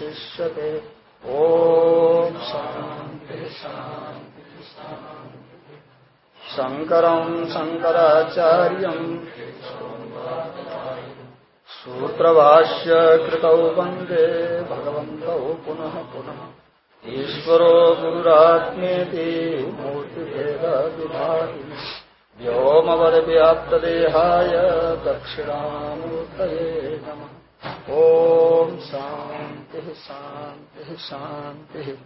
वशिष्यते ॐ शङ्करम् शङ्कराचार्यम् सूत्रभाष्य कृतौ वंदे भगवन्तौ पुनः पुनः। ईश्वरो गुरुरात्मेति मूर्तिभेदविभागिनि व्योमवद्व्याप्तदेहाय दक्षिणामूर्तये नमः। ओम शांति शांति शांति।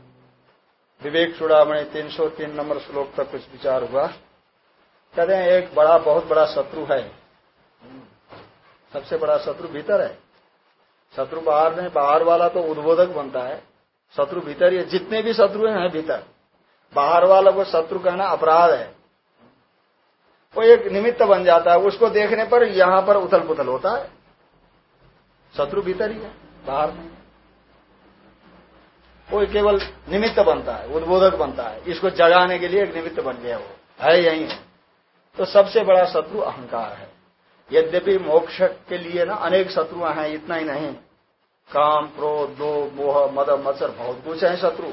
विवेक चूड़ामणि तीन सौ तीन नंबर श्लोक तक कुछ विचार हुआ। कहते हैं, एक बड़ा, बहुत बड़ा शत्रु है। सबसे बड़ा शत्रु भीतर है। शत्रु बाहर नहीं, बाहर वाला तो उद्बोधक बनता है। शत्रु भीतर ही जितने भी शत्रु हैं भीतर। बाहर वाला को शत्रु कहना अपराध है। वो एक निमित्त बन जाता है। उसको देखने पर यहाँ पर उथल पुथल होता है। शत्रु भीतर ही है, बाहर नहीं। वो केवल निमित्त बनता है, उद्बोधक बनता है। इसको जगाने के लिए एक निमित्त बन गया वो। है यही है। तो सबसे बड़ा शत्रु अहंकार है। यद्यपि मोक्ष के लिए ना अनेक शत्रु हैं, इतना ही नहीं। काम, क्रोध दो मोह, मद, मत्सर, बहुत कुछ है शत्रु।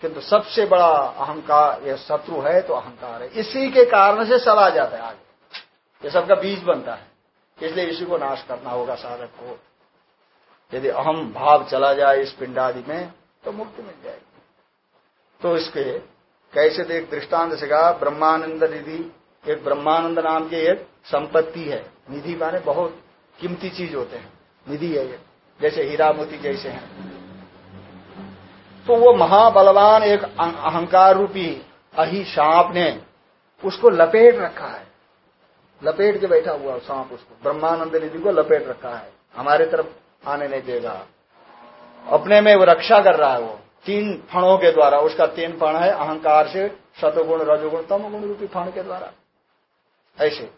किंतु सबसे बड़ा अहंकार, ये शत्रु है तो अहंकार है। इसी के कारण से सब आ जाता है आगे। ये सबका बीज बनता है। इसलिए इसी को नाश करना होगा साधक को। यदि अहम भाव चला जाए इस पिंडादि में तो मुक्ति मिल जाएगी। तो इसके कैसे देख दृष्टांत से कहा, ब्रह्मानंद निधि, एक ब्रह्मानंद नाम की एक संपत्ति है। निधि माने बहुत कीमती चीज़ होते हैं। निधि है ये, जैसे हीरा मोती जैसे हैं। तो वो महाबलवान एक अहंकार रूपी अही सांप ने उसको लपेट रखा है। लपेट के बैठा हुआ सांप उसको, ब्रह्मानंद निधि को लपेट रखा है। हमारे तरफ़ आने नहीं देगा। अपने में वो रक्षा कर रहा है वो। तीन फणों के द्वारा, उसका तीन फण है, अहंकार से रजोगुण तम गुण रूपी फण के द्वारा। ऐसे।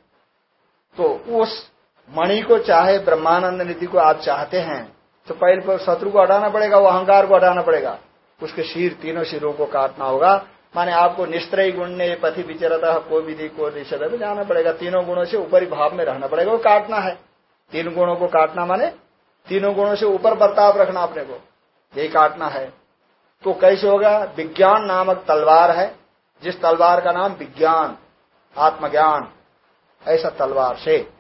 तो उस मणि को चाहे ब्रह्मानंद निधि को आप चाहते हैं तो पहले शत्रु को हटाना पड़ेगा, वो अहंकार को हटाना पड़ेगा। उसके शीर तीनों शीरों को काटना होगा। माने आपको निस्त्रय गुण ने, पथि विचरता को विधि को निषेध में जाना पड़ेगा। तीनों गुणों से ऊपरी भाव में रहना पड़ेगा, वो काटना है। तीन गुणों को काटना माने तीनों गुणों से ऊपर बर्ताव रखना अपने को। यही काटना है। तो कैसे होगा? विज्ञान नामक तलवार है, जिस तलवार का नाम विज्ञान, आत्मज्ञान, ऐसा तलवार से।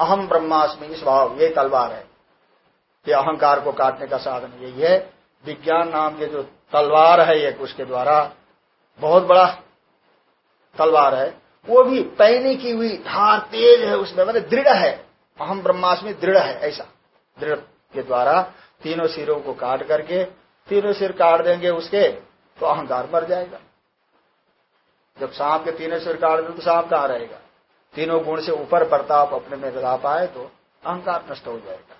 अहम ब्रह्मास्मि इस भाव यही तलवार है। ये अहंकार को काटने का साधन यही है। विज्ञान नाम के जो तलवार है एक, उसके द्वारा बहुत बड़ा तलवार है। वो भी पैनी की हुई धार तेज है, उसमें मतलब दृढ़ है। अहम ब्रह्मास्मि दृढ़ है, ऐसा। दृढ़ के द्वारा तीनों सिरों को काट करके तीनों सिर काट देंगे उसके तो अहंकार मर जाएगा। जब सांप के तीनों सिर काट दे तो सांप कहाँ रहेगा? तीनों गुण से ऊपर बर्ताव अपने में ला पाए तो अहंकार नष्ट हो जाएगा।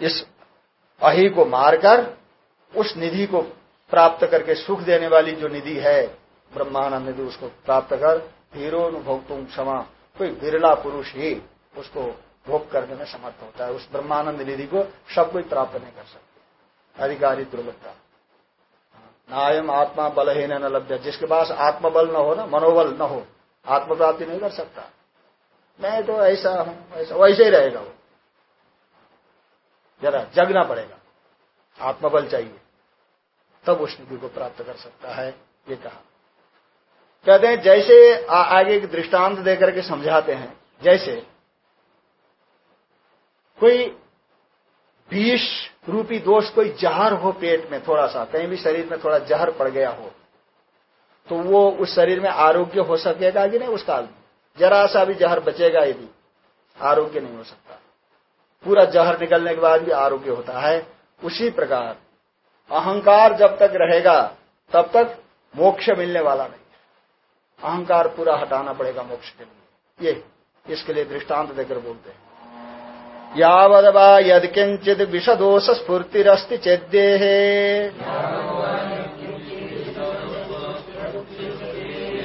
इस अही को मारकर, उस निधि को प्राप्त करके सुख देने वाली जो निधि है, ब्रह्मानंद निधि उसको प्राप्त कर धीरोनुभव तुम क्षमा, कोई बिरला पुरुष ही उसको भोग करने में समर्थ होता है। उस ब्रह्मानंद निधि को सब कोई प्राप्त नहीं कर सकते। अधिकारी दुर्लभता नायम आत्मा बलहीन न लभ्य। जिसके पास आत्मबल न हो ना मनोबल न हो आत्म प्राप्ति नहीं कर सकता। मैं तो ऐसा हूँ ऐसा वैसे ही रहेगा वो। जरा जगना पड़ेगा। आत्मबल चाहिए। तब उस निधि को प्राप्त कर सकता है ये कहा। कहते हैं जैसे आ, आगे एक दृष्टांत देकर के समझाते हैं। जैसे कोई विष रूपी दोष कोई जहर हो पेट में थोड़ा सा, कहीं भी शरीर में थोड़ा जहर पड़ गया हो तो वो उस शरीर में आरोग्य हो सकेगा कि नहीं उस काल में जरा सा भी जहर बचेगा यदि, आरोग्य नहीं हो सकता। पूरा जहर निकलने के बाद भी आरोग्य होता है। उसी प्रकार, अहंकार जब तक रहेगा, तब तक मोक्ष मिलने वाला नहीं अहंकार पूरा हटाना पड़ेगा मोक्ष के लिए। ये, इसके लिए दृष्टांत देकर बोलते हैं। यावदवा यदकिंचित विषदोष स्फूर्तिरस्ति चेद्देह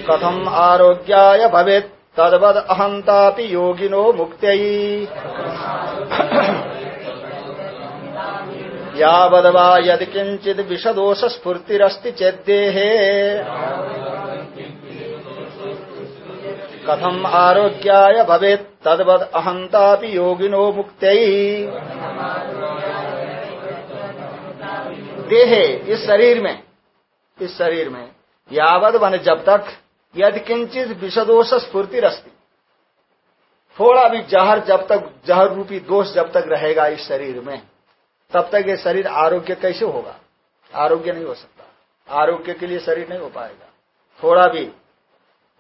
कथम आरोग्याय भवेत् तद्वद अहंतापि योगिनो मुक्त्ययी यावदवा यदि किंचित विषदोष स्फूर्तिरस्ति चेद्देहे कथम आरोग्याय भवेत् तद्वद अहंतापि योगिनो मुक्त्ययी देहे, इस शरीर में, इस शरीर में, यावद माने जब तक यदि किंचित विषदोष स्फूर्ति रस्ती थोड़ा भी जहर जब तक, जहर रूपी दोष जब तक रहेगा इस शरीर में, तब तक ये शरीर आरोग्य कैसे होगा? आरोग्य नहीं हो सकता। आरोग्य के लिए शरीर नहीं हो पाएगा। थोड़ा भी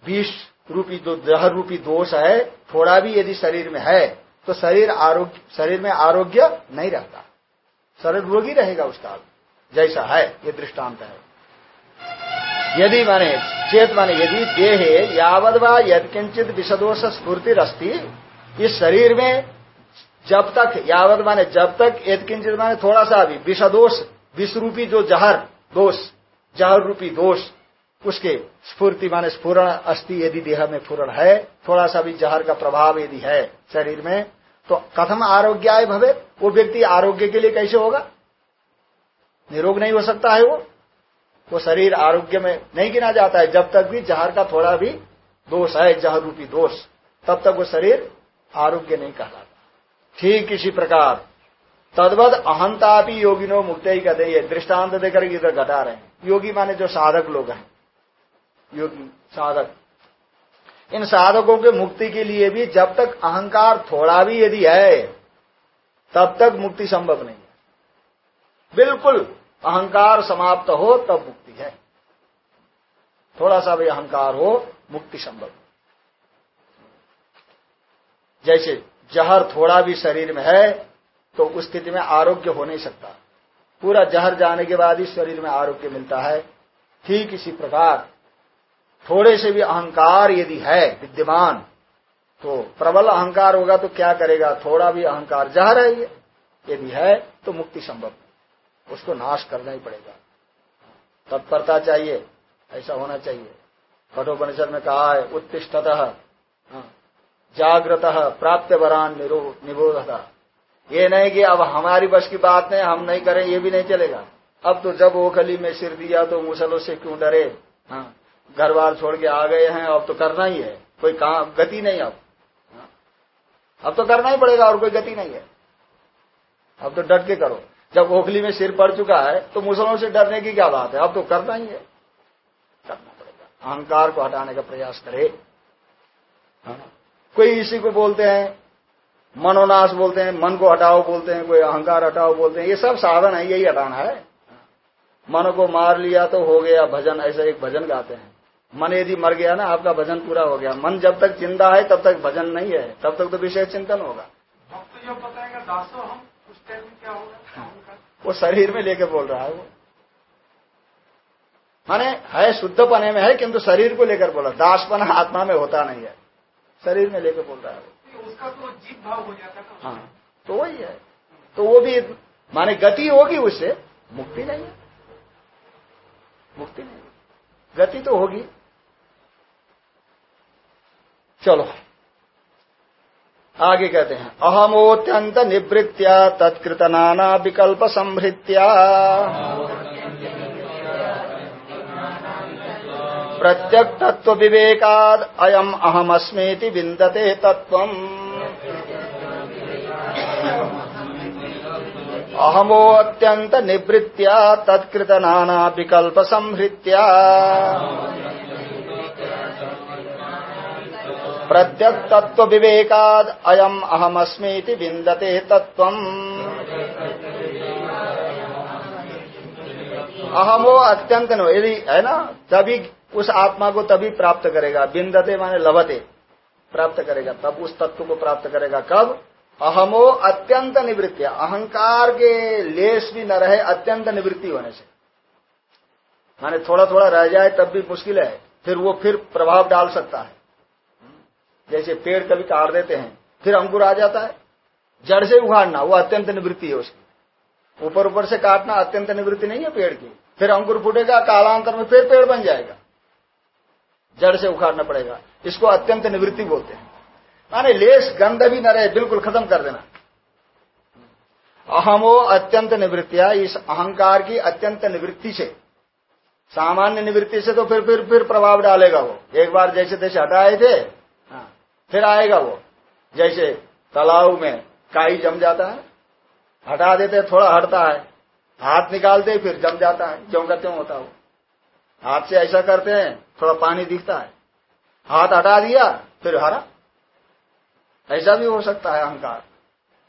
विष रूपी जो जहर रूपी दोष है, थोड़ा भी यदि शरीर में है तो शरीर आरोग्य, शरीर में आरोग्य नहीं रहता। शरीर रोगी रहेगा उसका जैसा है, ये दृष्टांत है। यदि माने, चेत माने, यदि देह यावद व विषदोष स्फूर्ति रस्ती इस शरीर में जब तक यावत माने जब तक यदकिंचित माने थोड़ा सा भी, विषदोष, विषरूपी जो जहर, दोष, जहर रूपी दोष उसके स्फूर्ति माने स्फुरण अस्थि यदि देह में फूरण है थोड़ा सा भी जहर का प्रभाव यदि है शरीर में तो कथम आरोग्य आय भवे? वो व्यक्ति आरोग्य के लिए कैसे होगा? निरोग नहीं हो सकता है वो। वो शरीर आरोग्य में नहीं गिना जाता है। जब तक भी जहर का थोड़ा भी दोष है, जहर रूपी दोष, तब तक वो शरीर आरोग्य नहीं कहलाता। ठीक इसी प्रकार तद्वत अहंता भी योगिनो मुक्त ही कहते ये दृष्टांत देकर इधर घटा रहे हैं। योगी माने जो साधक लोग हैं। योगी साधक। इन साधकों के मुक्ति के लिए भी जब तक अहंकार थोड़ा भी यदि है, तब तक मुक्ति संभव नहीं है। बिल्कुल अहंकार समाप्त हो, तब मुक्ति है। थोड़ा सा भी अहंकार हो, मुक्ति संभव जैसे जहर थोड़ा भी शरीर में है तो उस स्थिति में आरोग्य हो नहीं सकता। पूरा जहर जाने के बाद ही शरीर में आरोग्य मिलता है। ठीक इसी प्रकार थोड़े से भी अहंकार यदि है विद्यमान तो प्रबल अहंकार होगा तो क्या करेगा? थोड़ा भी अहंकार जहर है ये यदि है तो मुक्ति संभव उसको नाश करना ही पड़ेगा। तत्परता चाहिए ऐसा होना चाहिए। कठोपनिषद में कहा है उत्तिष्ठत हाँ, जागृत प्राप्त वरान निबोधता। ये नहीं कि अब हमारी बस की बात नहीं हम नहीं करें ये भी नहीं चलेगा। अब तो जब ओखली में सिर दिया तो मुसलों से क्यों डरे? हाँ। घर बार छोड़ के आ गए हैं, अब तो करना ही है। कोई काम, गति नहीं अब। अब तो करना ही पड़ेगा और कोई गति नहीं है। अब तो डट के करो। जब ओखली में सिर पड़ चुका है तो मुसलों से डरने की क्या बात है? अब तो करना ही है। करना पड़ेगा। अहंकार को हटाने का प्रयास करे। हाँ। कोई इसी को बोलते हैं, मनोनाश बोलते हैं, मन को हटाओ बोलते हैं, कोई अहंकार हटाओ बोलते हैं। ये सब साधन है, यही हटाना है। मन को मार लिया तो हो गया भजन, ऐसा एक भजन गाते हैं। मन यदि मर गया ना आपका भजन पूरा हो गया। मन जब तक ज़िंदा है तब तक भजन नहीं है। तब तक तो विषय चिंतन होगा। तो जब बताएगा दासो हम उस टाइम में क्या होगा? वो शरीर में लेके बोल रहा है वो। माने है शुद्ध पने में है किंतु शरीर को लेकर बोला दासपन आत्मा में होता नहीं है। शरीर में लेकर बोल रहा है वो। उसका तो जीत भाव हो जाता है हाँ तो वही है। तो वो भी माने गति होगी उससे मुक्ति नहीं है। मुक्ति नहीं गति तो होगी। चलो। आगे कहते हैं, अहमोत्यंत निवृत्त्या, तत्कृत नाना विकल्प संभृत्या। प्रत्यक तत्व विवेकाद, अयम अहमस्मेति विंदते तत्व अहमो अत्यंत निवृत्त्या, तत्कृत नाना विकल्प संहृत्या प्रत्यक तत्व विवेकाद अयम अहमस्मीति विंदते तत्व अहमो अत्यंत नो, यदि, है ना, तभी, उस आत्मा को तभी प्राप्त करेगा। बिंदते माने लभते, प्राप्त करेगा। तब उस तत्व को प्राप्त करेगा। कब? अहमो अत्यंत निवृत्ति। अहंकार के लेस भी न रहे अत्यंत निवृत्ति होने से। माने थोड़ा थोड़ा रह जाए, तब भी मुश्किल है। फिर वो फिर प्रभाव डाल सकता है। जैसे पेड़ कभी काट देते हैं, फिर अंकुर आ जाता है। जड़ से उखाड़ना, वो अत्यंत निवृत्ति है उसकी। ऊपर ऊपर से काटना अत्यंत निवृत्ति नहीं है पेड़ की। फिर अंकुर फूटेगा कालांतर में फिर पेड़ बन जाएगा। जड़ से उखाड़ना पड़ेगा। इसको अत्यंत निवृत्ति बोलते हैं। माने लेस गंध भी न रहे, बिल्कुल खत्म कर देना। अहमो अत्यंत निवृत्तिया, इस अहंकार की अत्यंत निवृत्ति से। सामान्य निवृत्ति से तो फिर फिर फिर प्रभाव डालेगा वो। एक बार जैसे तैसे हटाए थे फिर आएगा वो। जैसे तालाब में काई जम जाता है, हटा देते, थोड़ा हटता है, हाथ निकालते, फिर जम जाता है, क्यों का क्यों होता हो हाथ से ऐसा करते हैं, थोड़ा पानी दिखता है। हाथ हटा दिया, फिर हरा। ऐसा भी हो सकता है अहंकार।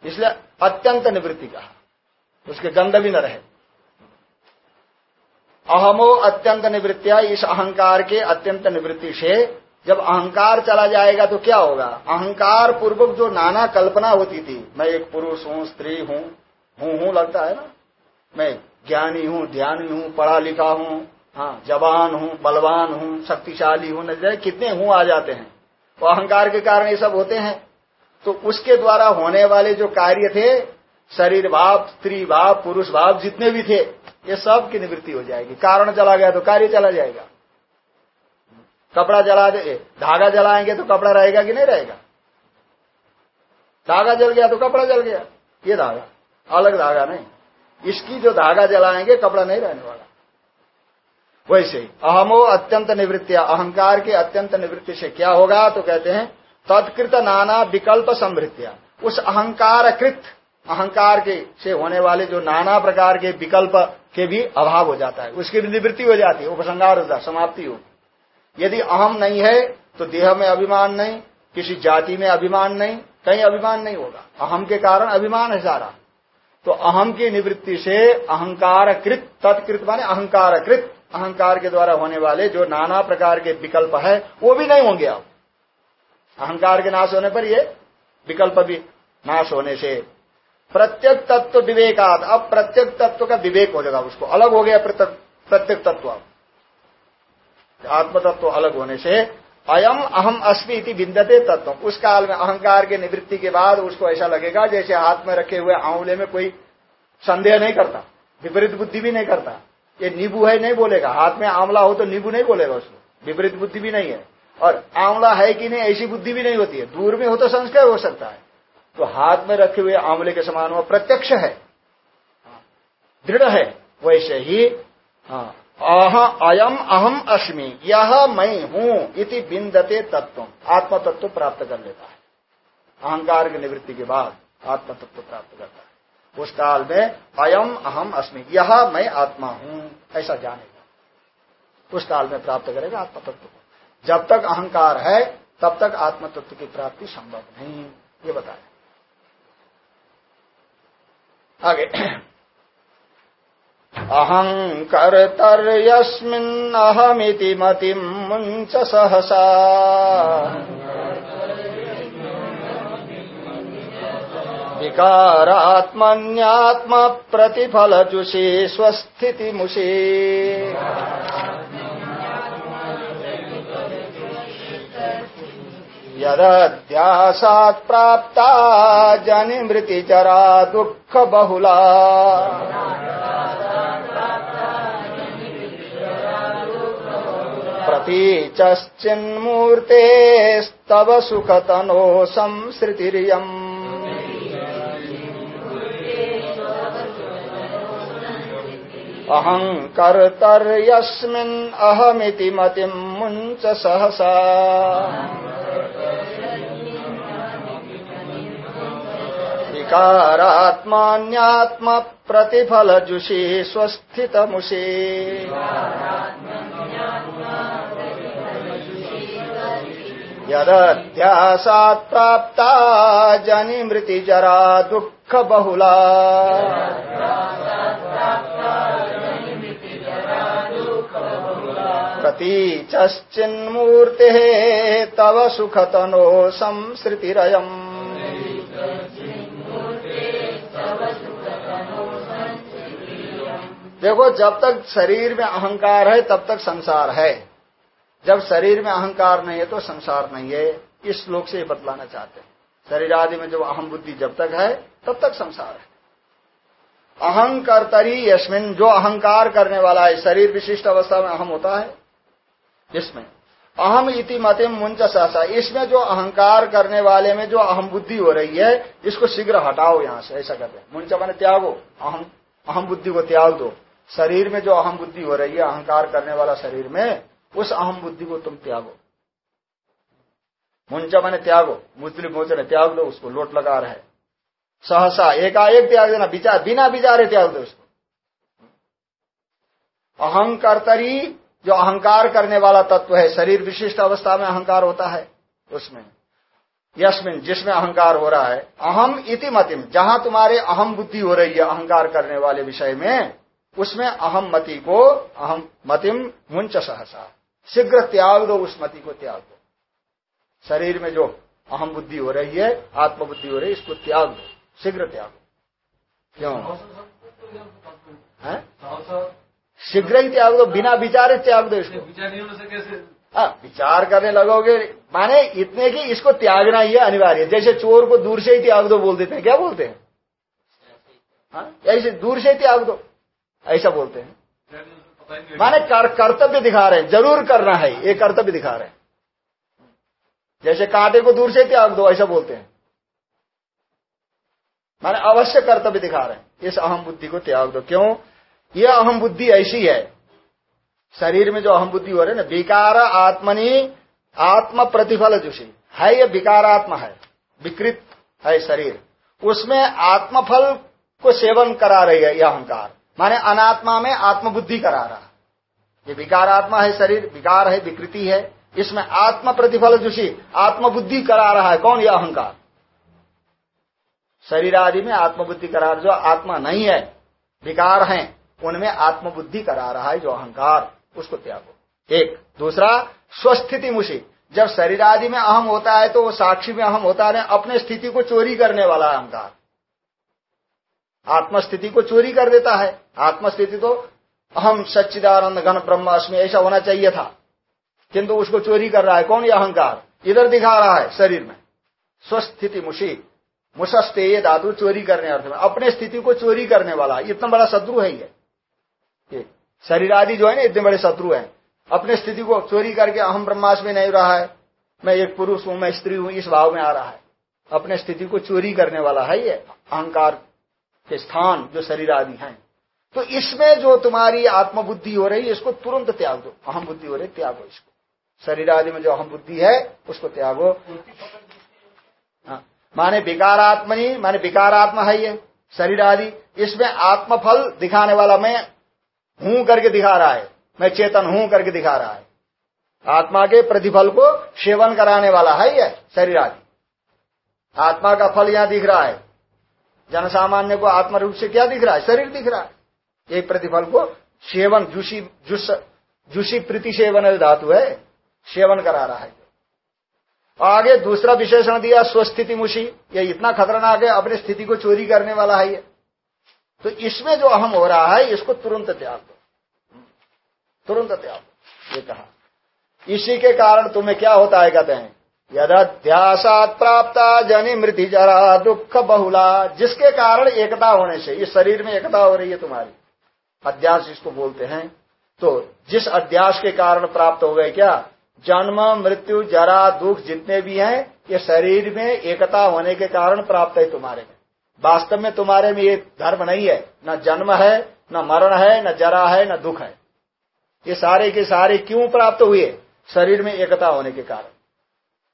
इसलिए अत्यंत निवृत्ति कहा उसके गंध भी न रहे। अहमो अत्यंत निवृत्तिया, इस अहंकार के अत्यंत निवृत्ति से जब अहंकार चला जाएगा तो क्या होगा? अहंकार पूर्वक जो नाना कल्पना होती थी, मैं एक पुरुष हूँ, स्त्री हूँ हूँ हूँ लगता है ना? मैं ज्ञानी हूँ, ध्यानी हूँ पढ़ा लिखा हूँ हाँ जवान हूँ, बलवान हूँ, शक्तिशाली हूँ न कितने हूँ आ जाते हैं। तो अहंकार के कारण ये सब होते हैं। तो उसके द्वारा होने वाले जो कार्य थे, शरीर भाव, स्त्री भाव, पुरुष भाव, जितने भी थे, ये सब की निवृत्ति हो जाएगी। कारण चला गया तो कार्य चला जाएगा। कपड़ा जला दे धागा जलाएँगे तो कपड़ा रहेगा कि नहीं रहेगा? धागा जल गया तो कपड़ा जल गया। ये धागा, अलग धागा नहीं। इसकी जो धागा जलाएँगे, कपड़ा नहीं रहने वाला। वैसे अहमो अत्यंत निवृत्तिया अहंकार के अत्यंत निवृत्ति से क्या होगा तो कहते हैं, तत्कृत नाना विकल्प समृत्या उस अहंकार कृत अहंकार के से होने वाले जो नाना प्रकार के विकल्प के भी अभाव हो जाता है। उसकी निवृत्ति हो जाती है उपसंगार होता समाप्ति होगी यदि अहम नहीं है तो देह में अभिमान नहीं, किसी जाति में अभिमान नहीं, कहीं अभिमान नहीं होगा। अहम के कारण अभिमान है सारा। तो अहम की निवृत्ति से अहंकार कृत तत्कृत माने अहंकार कृत अहंकार के द्वारा होने वाले जो नाना प्रकार के विकल्प है, वो भी नहीं होंगे अब। अहंकार के नाश होने पर ये विकल्प भी नाश होने से। प्रत्येक तत्व विवेकात, अब प्रत्येक तत्व का विवेक हो जाएगा उसको। अलग हो गया प्रत्येक तत्व अब। आत्म तत्व अलग होने से अयम अहम अस्मी इति बिंदते तत्व उस काल में अहंकार के निवृत्ति के बाद उसको ऐसा लगेगा जैसे हाथ में रखे हुए आंवले में कोई संदेह नहीं करता, विपरीत बुद्धि भी नहीं करता। ये नींबू है नहीं बोलेगा, हाथ में आंवला हो तो नींबू नहीं बोलेगा उसको, विपरीत बुद्धि भी नहीं है। और आंवला है कि नहीं, ऐसी बुद्धि भी नहीं होती है। दूर में हो तो संस्कार हो सकता है। तो हाथ में रखे हुए आंवले के समान वो प्रत्यक्ष है। दृढ़ है, वैसे ही अयम अहम अस्मि यह मैं हूँ इति बिंदते तत्व आत्म तत्व प्राप्त कर लेता है। अहंकार की निवृत्ति के बाद आत्म तत्व प्राप्त करता है। उस काल में अयम अहम अस्मि यह मैं आत्मा हूँ, ऐसा जानेगा उस काल में प्राप्त करेगा आत्म तत्व को। जब तक अहंकार है, तब तक आत्म तत्व की प्राप्ति संभव नहीं। ये बताया आगे। अहंकर्तर्यस्मिन्नहमिति मतिम् मुञ्च सहसा। विकारात्मन्यात्मप्रतिफलजुषे स्वस्थितिमुषे। यदध्यासात् प्राप्ता जनिमृतिचरा दुःखबहुला। प्रतीचश्चिन्मूर्तेस्तव सुखतनो संसृतिरियम्। अहङ्कर्तर्यस्मिन् अहमिति मतिम् मुञ्च सहसा। विकारात्मान्यात्म प्रतिफल जुषे स्वस्थित मुषे यदध्यासात् प्राप्ता जनि जरा दुःख बहुला प्रतीचश्चिन्मूर्तेः तव सुखतनो संसृतिरयम्। देखो, जब तक शरीर में अहंकार है, तब तक संसार है। जब शरीर में अहंकार नहीं है तो संसार नहीं है। इस श्लोक से बतलाना चाहते हैं। शरीर आदि में जब अहम बुद्धि जब तक है, तब तक संसार है। अहंकर्तरी यशमिन जो अहंकार करने वाला है, शरीर विशिष्ट अवस्था में अहम होता है। इसमें अहम इति मतिम मुंच सहसा। इसमें जो अहंकार करने वाले में जो अहम बुद्धि हो रही है, इसको शीघ्र हटाओ यहाँ से, ऐसा करते हैं। मुंच मैंने त्यागो। अहम अहम बुद्धि को त्याग दो। शरीर में जो अहम बुद्धि हो रही है, अहंकार करने वाला शरीर में, उस अहम बुद्धि को तुम त्यागो। मुंच मैंने त्यागो मुस्लिम मोचे ने त्याग दो, उसको लोट लगा रहे सहसा एकाएक त्याग देना विचार बिना विचारे त्याग दो उसको। अहंकर्तरी, जो अहंकार करने वाला तत्व है, शरीर विशिष्ट अवस्था में अहंकार होता है, उसमें। यशमिन जिसमें अहंकार हो रहा है, अहम इति मतिम, जहाँ तुम्हारे अहम बुद्धि हो रही है, अहंकार करने वाले विषय में उसमें अहम मति को, अहम मतिम मुंच सहसा। शीघ्र त्याग दो उस मति को त्याग दो। शरीर में जो अहम बुद्धि हो रही है, आत्मबुद्धि हो रही है, इसको त्याग दो। शीघ्र त्याग दो। क्यों? शीघ्र ही त्याग दो, बिना विचार त्याग दो इसको। हाँ विचार करने लगोगे, माने इतने की इसको त्यागना ही है अनिवार्य। जैसे चोर को दूर से ही त्याग दो बोल देते हैं, क्या बोलते हैं? हाँ? ऐसे दूर से ही त्याग दो। ऐसा बोलते हैं। माने कर, कर्तव्य दिखा रहे हैं ज़रूर करना है ये कर्तव्य दिखा रहे हैं। जैसे कांटे को दूर से त्याग दो ऐसा बोलते हैं। माने अवश्य कर्तव्य दिखा रहे हैं इस अहम बुद्धि को त्याग दो। क्यों? यह अहम बुद्धि ऐसी है शरीर में जो अहम बुद्धि हो रही है ना विकार आत्मनि आत्म प्रतिफल जोशी है ये विकारात्मा है विकृत है शरीर। उसमें आत्मफल को सेवन करा रही है यह अहंकार। माने अनात्मा में आत्मबुद्धि करा रहा। ये विकारात्मा है शरीर, विकार है विकृति है। इसमें आत्म प्रतिफल जोशी आत्मबुद्धि करा रहा है। कौन यह अहंकार? शरीर आदि में आत्मबुद्धि करा जो आत्मा नहीं है, विकार हैं, उनमें आत्मबुद्धि करा रहा है जो अहंकार। उसको त्यागो। एक। दूसरा, स्वस्थिति मुशी जब शरीर आदि में अहम होता है तो वो साक्षी में अहम होता है। अपने स्थिति को चोरी करने वाला अहंकार। आत्मस्थिति को चोरी कर देता है। आत्मस्थिति तो अहम सच्चिदानंद घन ब्रह्म अस्मि, ऐसा होना चाहिए था। किंतु उसको चोरी कर रहा है। कौन ये अहंकार? इधर दिखा रहा है शरीर में। स्वस्थिति मुशी मुशस्ते ये धातु चोरी करने अर्थ में। अपने स्थिति को चोरी करने वाला। इतना बड़ा शत्रु है ये। शरीर आदि जो है ना, इतने बड़े शत्रु हैं। अपने स्थिति को चोरी करके अहम ब्रह्मास में नहीं रहा है। मैं एक पुरुष हूँ, मैं स्त्री हूँ, इस भाव में आ रहा है। अपने स्थिति को चोरी करने वाला है ये। अहंकार के स्थान जो शरीर आदि हैं। तो इसमें जो तुम्हारी आत्मबुद्धि हो रही है, इसको तुरंत त्याग दो। अहम बुद्धि हो रही त्यागो इसको। शरीर आदि में जो अहम बुद्धि है, उसको त्यागो। हाँ। माने विकारात्मनी, माने विकारात्मा है ये शरीर आदि। इसमें आत्मफल दिखाने वाला मैं हूँ करके दिखा रहा है। मैं चेतन हूँ करके दिखा रहा है। आत्मा के प्रतिफल को सेवन कराने वाला है ये शरीर आदि। आत्मा का फल यहाँ दिख रहा है। जन सामान्य को आत्म रूप से क्या दिख रहा है? शरीर दिख रहा है। एक प्रतिफल को सेवन, जूसी, जुस, जूसी प्रीति सेवन धातु है। सेवन करा रहा है। आगे दूसरा विशेषण दिया, स्वस्थिति मुशी ये इतना खतरनाक है, अपनी स्थिति को चोरी करने वाला है ये। तो इसमें जो अहम हो रहा है, इसको तुरंत त्याग दो। तुरंत त्याग दो, ये कहा। इसी के कारण तुम्हें क्या होता है, कहते हैं? यद्यासात प्राप्त जनि मृति जरा दुख बहुला जिसके कारण एकता होने से इस शरीर में एकता हो रही है तुम्हारी। अध्यास इसको बोलते हैं तो जिस अध्यास के कारण प्राप्त हो गए क्या? जन्म, मृत्यु, जरा, दुख जितने भी हैं, ये शरीर में एकता होने के कारण प्राप्त है तुम्हारे में। वास्तव में तुम्हारे में ये धर्म नहीं है। न जन्म है, न मरण है, न जरा है, न दुख है। ये सारे के सारे क्यों प्राप्त हुए? शरीर में एकता होने के कारण।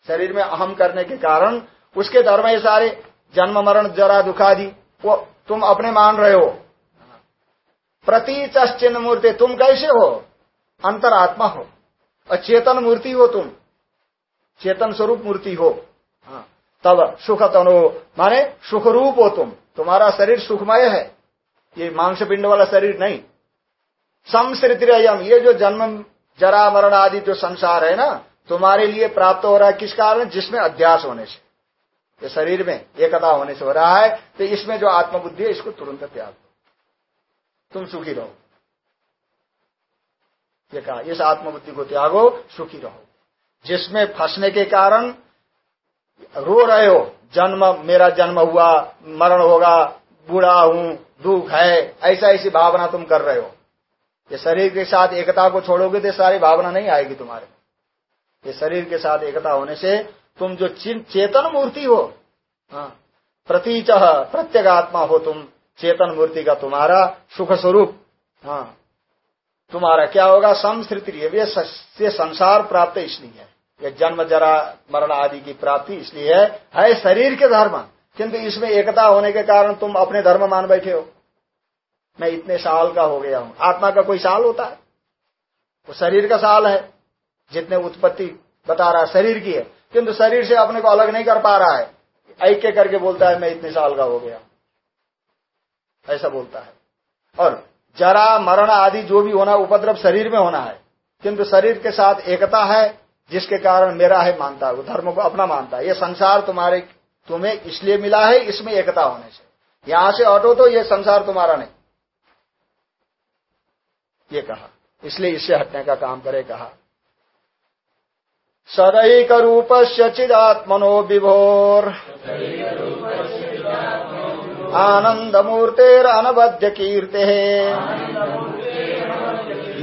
शरीर में अहम करने के कारण उसके धर्म ये सारे जन्म मरण जरा दुखादि वो तुम अपने मान रहे हो। प्रतीच चिन्ह मूर्ति तुम कैसे हो? अंतरात्मा हो। अचेतन मूर्ति हो तुम। चेतन स्वरूप मूर्ति हो। हाँ, तब सुख तनो माने सुख रूप हो तुम। तुम्हारा शरीर सुखमय है। ये मांस पिंड वाला शरीर नहीं। समश्रितिरयम ये जो जन्म जरा मरण आदि जो संसार है ना तुम्हारे लिए प्राप्त हो रहा है किस कारण? जिसमें अध्यास होने से। ये शरीर में एकता होने से हो रहा है तो इसमें जो आत्मबुद्धि है, इसको तुरंत त्याग दो। तुम सुखी रहो। ये कहा, इस आत्मबुद्धि को त्यागो, सुखी रहो। जिसमें फंसने के कारण रो रहे हो, जन्म, मेरा जन्म हुआ, मरण होगा, बूढ़ा हूँ, दुख है, ऐसा ऐसी भावना तुम कर रहे हो। ये शरीर के साथ एकता को छोड़ोगे तो सारी भावना नहीं आएगी तुम्हारे। ये शरीर के साथ एकता होने से तुम जो चेतन मूर्ति हो हाँ, प्रतीच प्रत्यगात्मा हो तुम चेतन मूर्ति का तुम्हारा सुख स्वरूप हाँ तुम्हारा क्या होगा? समश्रुति ये संसार प्राप्त इसलिए है। ये जन्म जरा मरण आदि की प्राप्ति इसलिए है। है शरीर के धर्म। किंतु इसमें एकता होने के कारण तुम अपने धर्म मान बैठे हो। मैं इतने साल का हो गया हूँ। आत्मा का कोई साल होता है? वो शरीर का साल है। जितने उत्पत्ति बता रहा है, शरीर की है, किंतु शरीर से अपने को अलग नहीं कर पा रहा है। ऐक्य करके बोलता है, मैं इतने साल का हो गया ऐसा बोलता है। और जरा मरण आदि जो भी होना, उपद्रव शरीर में होना है, किंतु शरीर के साथ एकता है, जिसके कारण मेरा है, मानता है, वो धर्म को अपना मानता है। ये संसार तुम्हारे, तुम्हें इसलिए मिला है, इसमें एकता होने से। यहाँ से हटो तो ये संसार तुम्हारा नहीं। ये कहा। इसलिए इससे हटने का काम करे, कहा। सदैक रूप चिदात्मनो विभोर। आनंद मूर्तेरनबद्य कीर्ते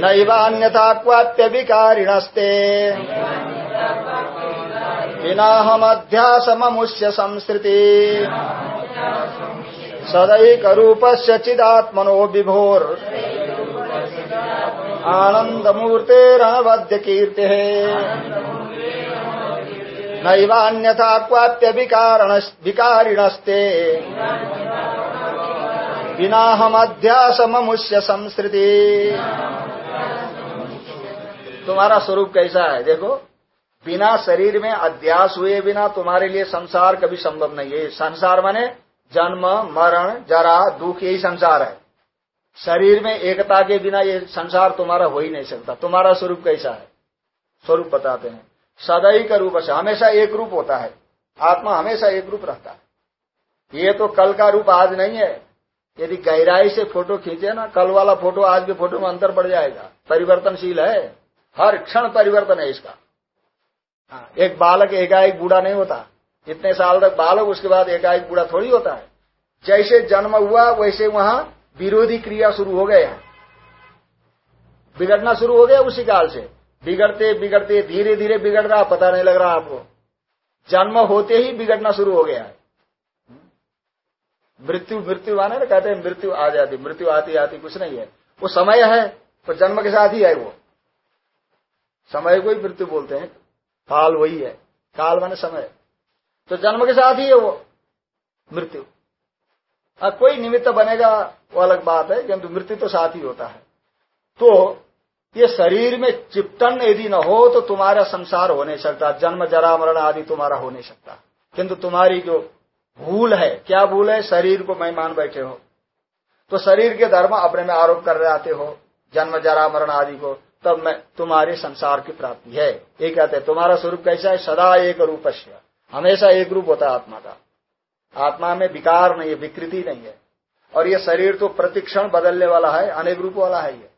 नैवान्यथा क्वाप्य विकारिणस्ते विनाहमध्यासममुष्य संस्कृति सदैक चिदात्मनो विभोर। आनंद मूर्तेरनबद्य कीर्ति नैवान्यथा क्वाप्य विकारिणस्ते। बिना हम अध्यासमुष्य संस्कृति तुम्हारा स्वरूप कैसा है? देखो, बिना शरीर में अध्यास हुए बिना तुम्हारे लिए संसार कभी संभव नहीं है। संसार माने जन्म, मरण, जरा, दुख, यही संसार है। शरीर में एकता के बिना ये संसार तुम्हारा हो ही नहीं सकता। तुम्हारा स्वरूप कैसा है? स्वरूप बताते हैं। सदैव का रूप से हमेशा एक रूप होता है। आत्मा हमेशा एक रूप रहता है। ये तो कल का रूप आज नहीं है। यदि गहराई से फ़ोटो खींचे ना कल वाला फ़ोटो आज के फ़ोटो में अंतर पड़ जाएगा। परिवर्तनशील है। हर क्षण परिवर्तन है इसका। हाँ, एक बालक एकाएक बूढ़ा नहीं होता। इतने साल तक बालक उसके बाद एकाएक बूढ़ा थोड़ी होता है। जैसे जन्म हुआ वैसे वहाँ विरोधी क्रिया शुरू हो गए बिगड़ना शुरू हो गया उसी काल से। बिगड़ते बिगड़ते, धीरे धीरे बिगड़ रहा पता नहीं लग रहा आपको। जन्म होते ही बिगड़ना शुरू हो गया। है मृत्यु मृत्यु आने ना, कहते हैं मृत्यु आ जाती, मृत्यु आती आती, कुछ नहीं है। वो समय है तो जन्म के साथ ही है वो। समय को ही मृत्यु बोलते हैं। काल वही है। काल माने समय। तो जन्म के साथ ही है वो, मृत्यु। अब कोई निमित्त बनेगा, वो अलग बात है, किंतु मृत्यु तो साथ ही होता है। तो ये शरीर में चिपटन यदि न हो तो तुम्हारा संसार हो नहीं सकता। जन्म, जरा, मरण आदि तुम्हारा हो नहीं सकता। किंतु तुम्हारी जो भूल है, क्या भूल है? शरीर को मैं मान बैठे हो। तो शरीर के धर्म अपने में आरोप कर रहे हो, जन्म, जरा, मरण आदि को, तब मैं, तुम्हारे संसार की प्राप्ति है। ये कहते हैं, तुम्हारा स्वरूप कैसा है? सदा एक रूप हमेशा एक रूप होता है आत्मा का। आत्मा में विकार नहीं है, विकृति नहीं है। और ये शरीर तो प्रतिक्षण बदलने वाला है, अनेक रूप वाला है ये।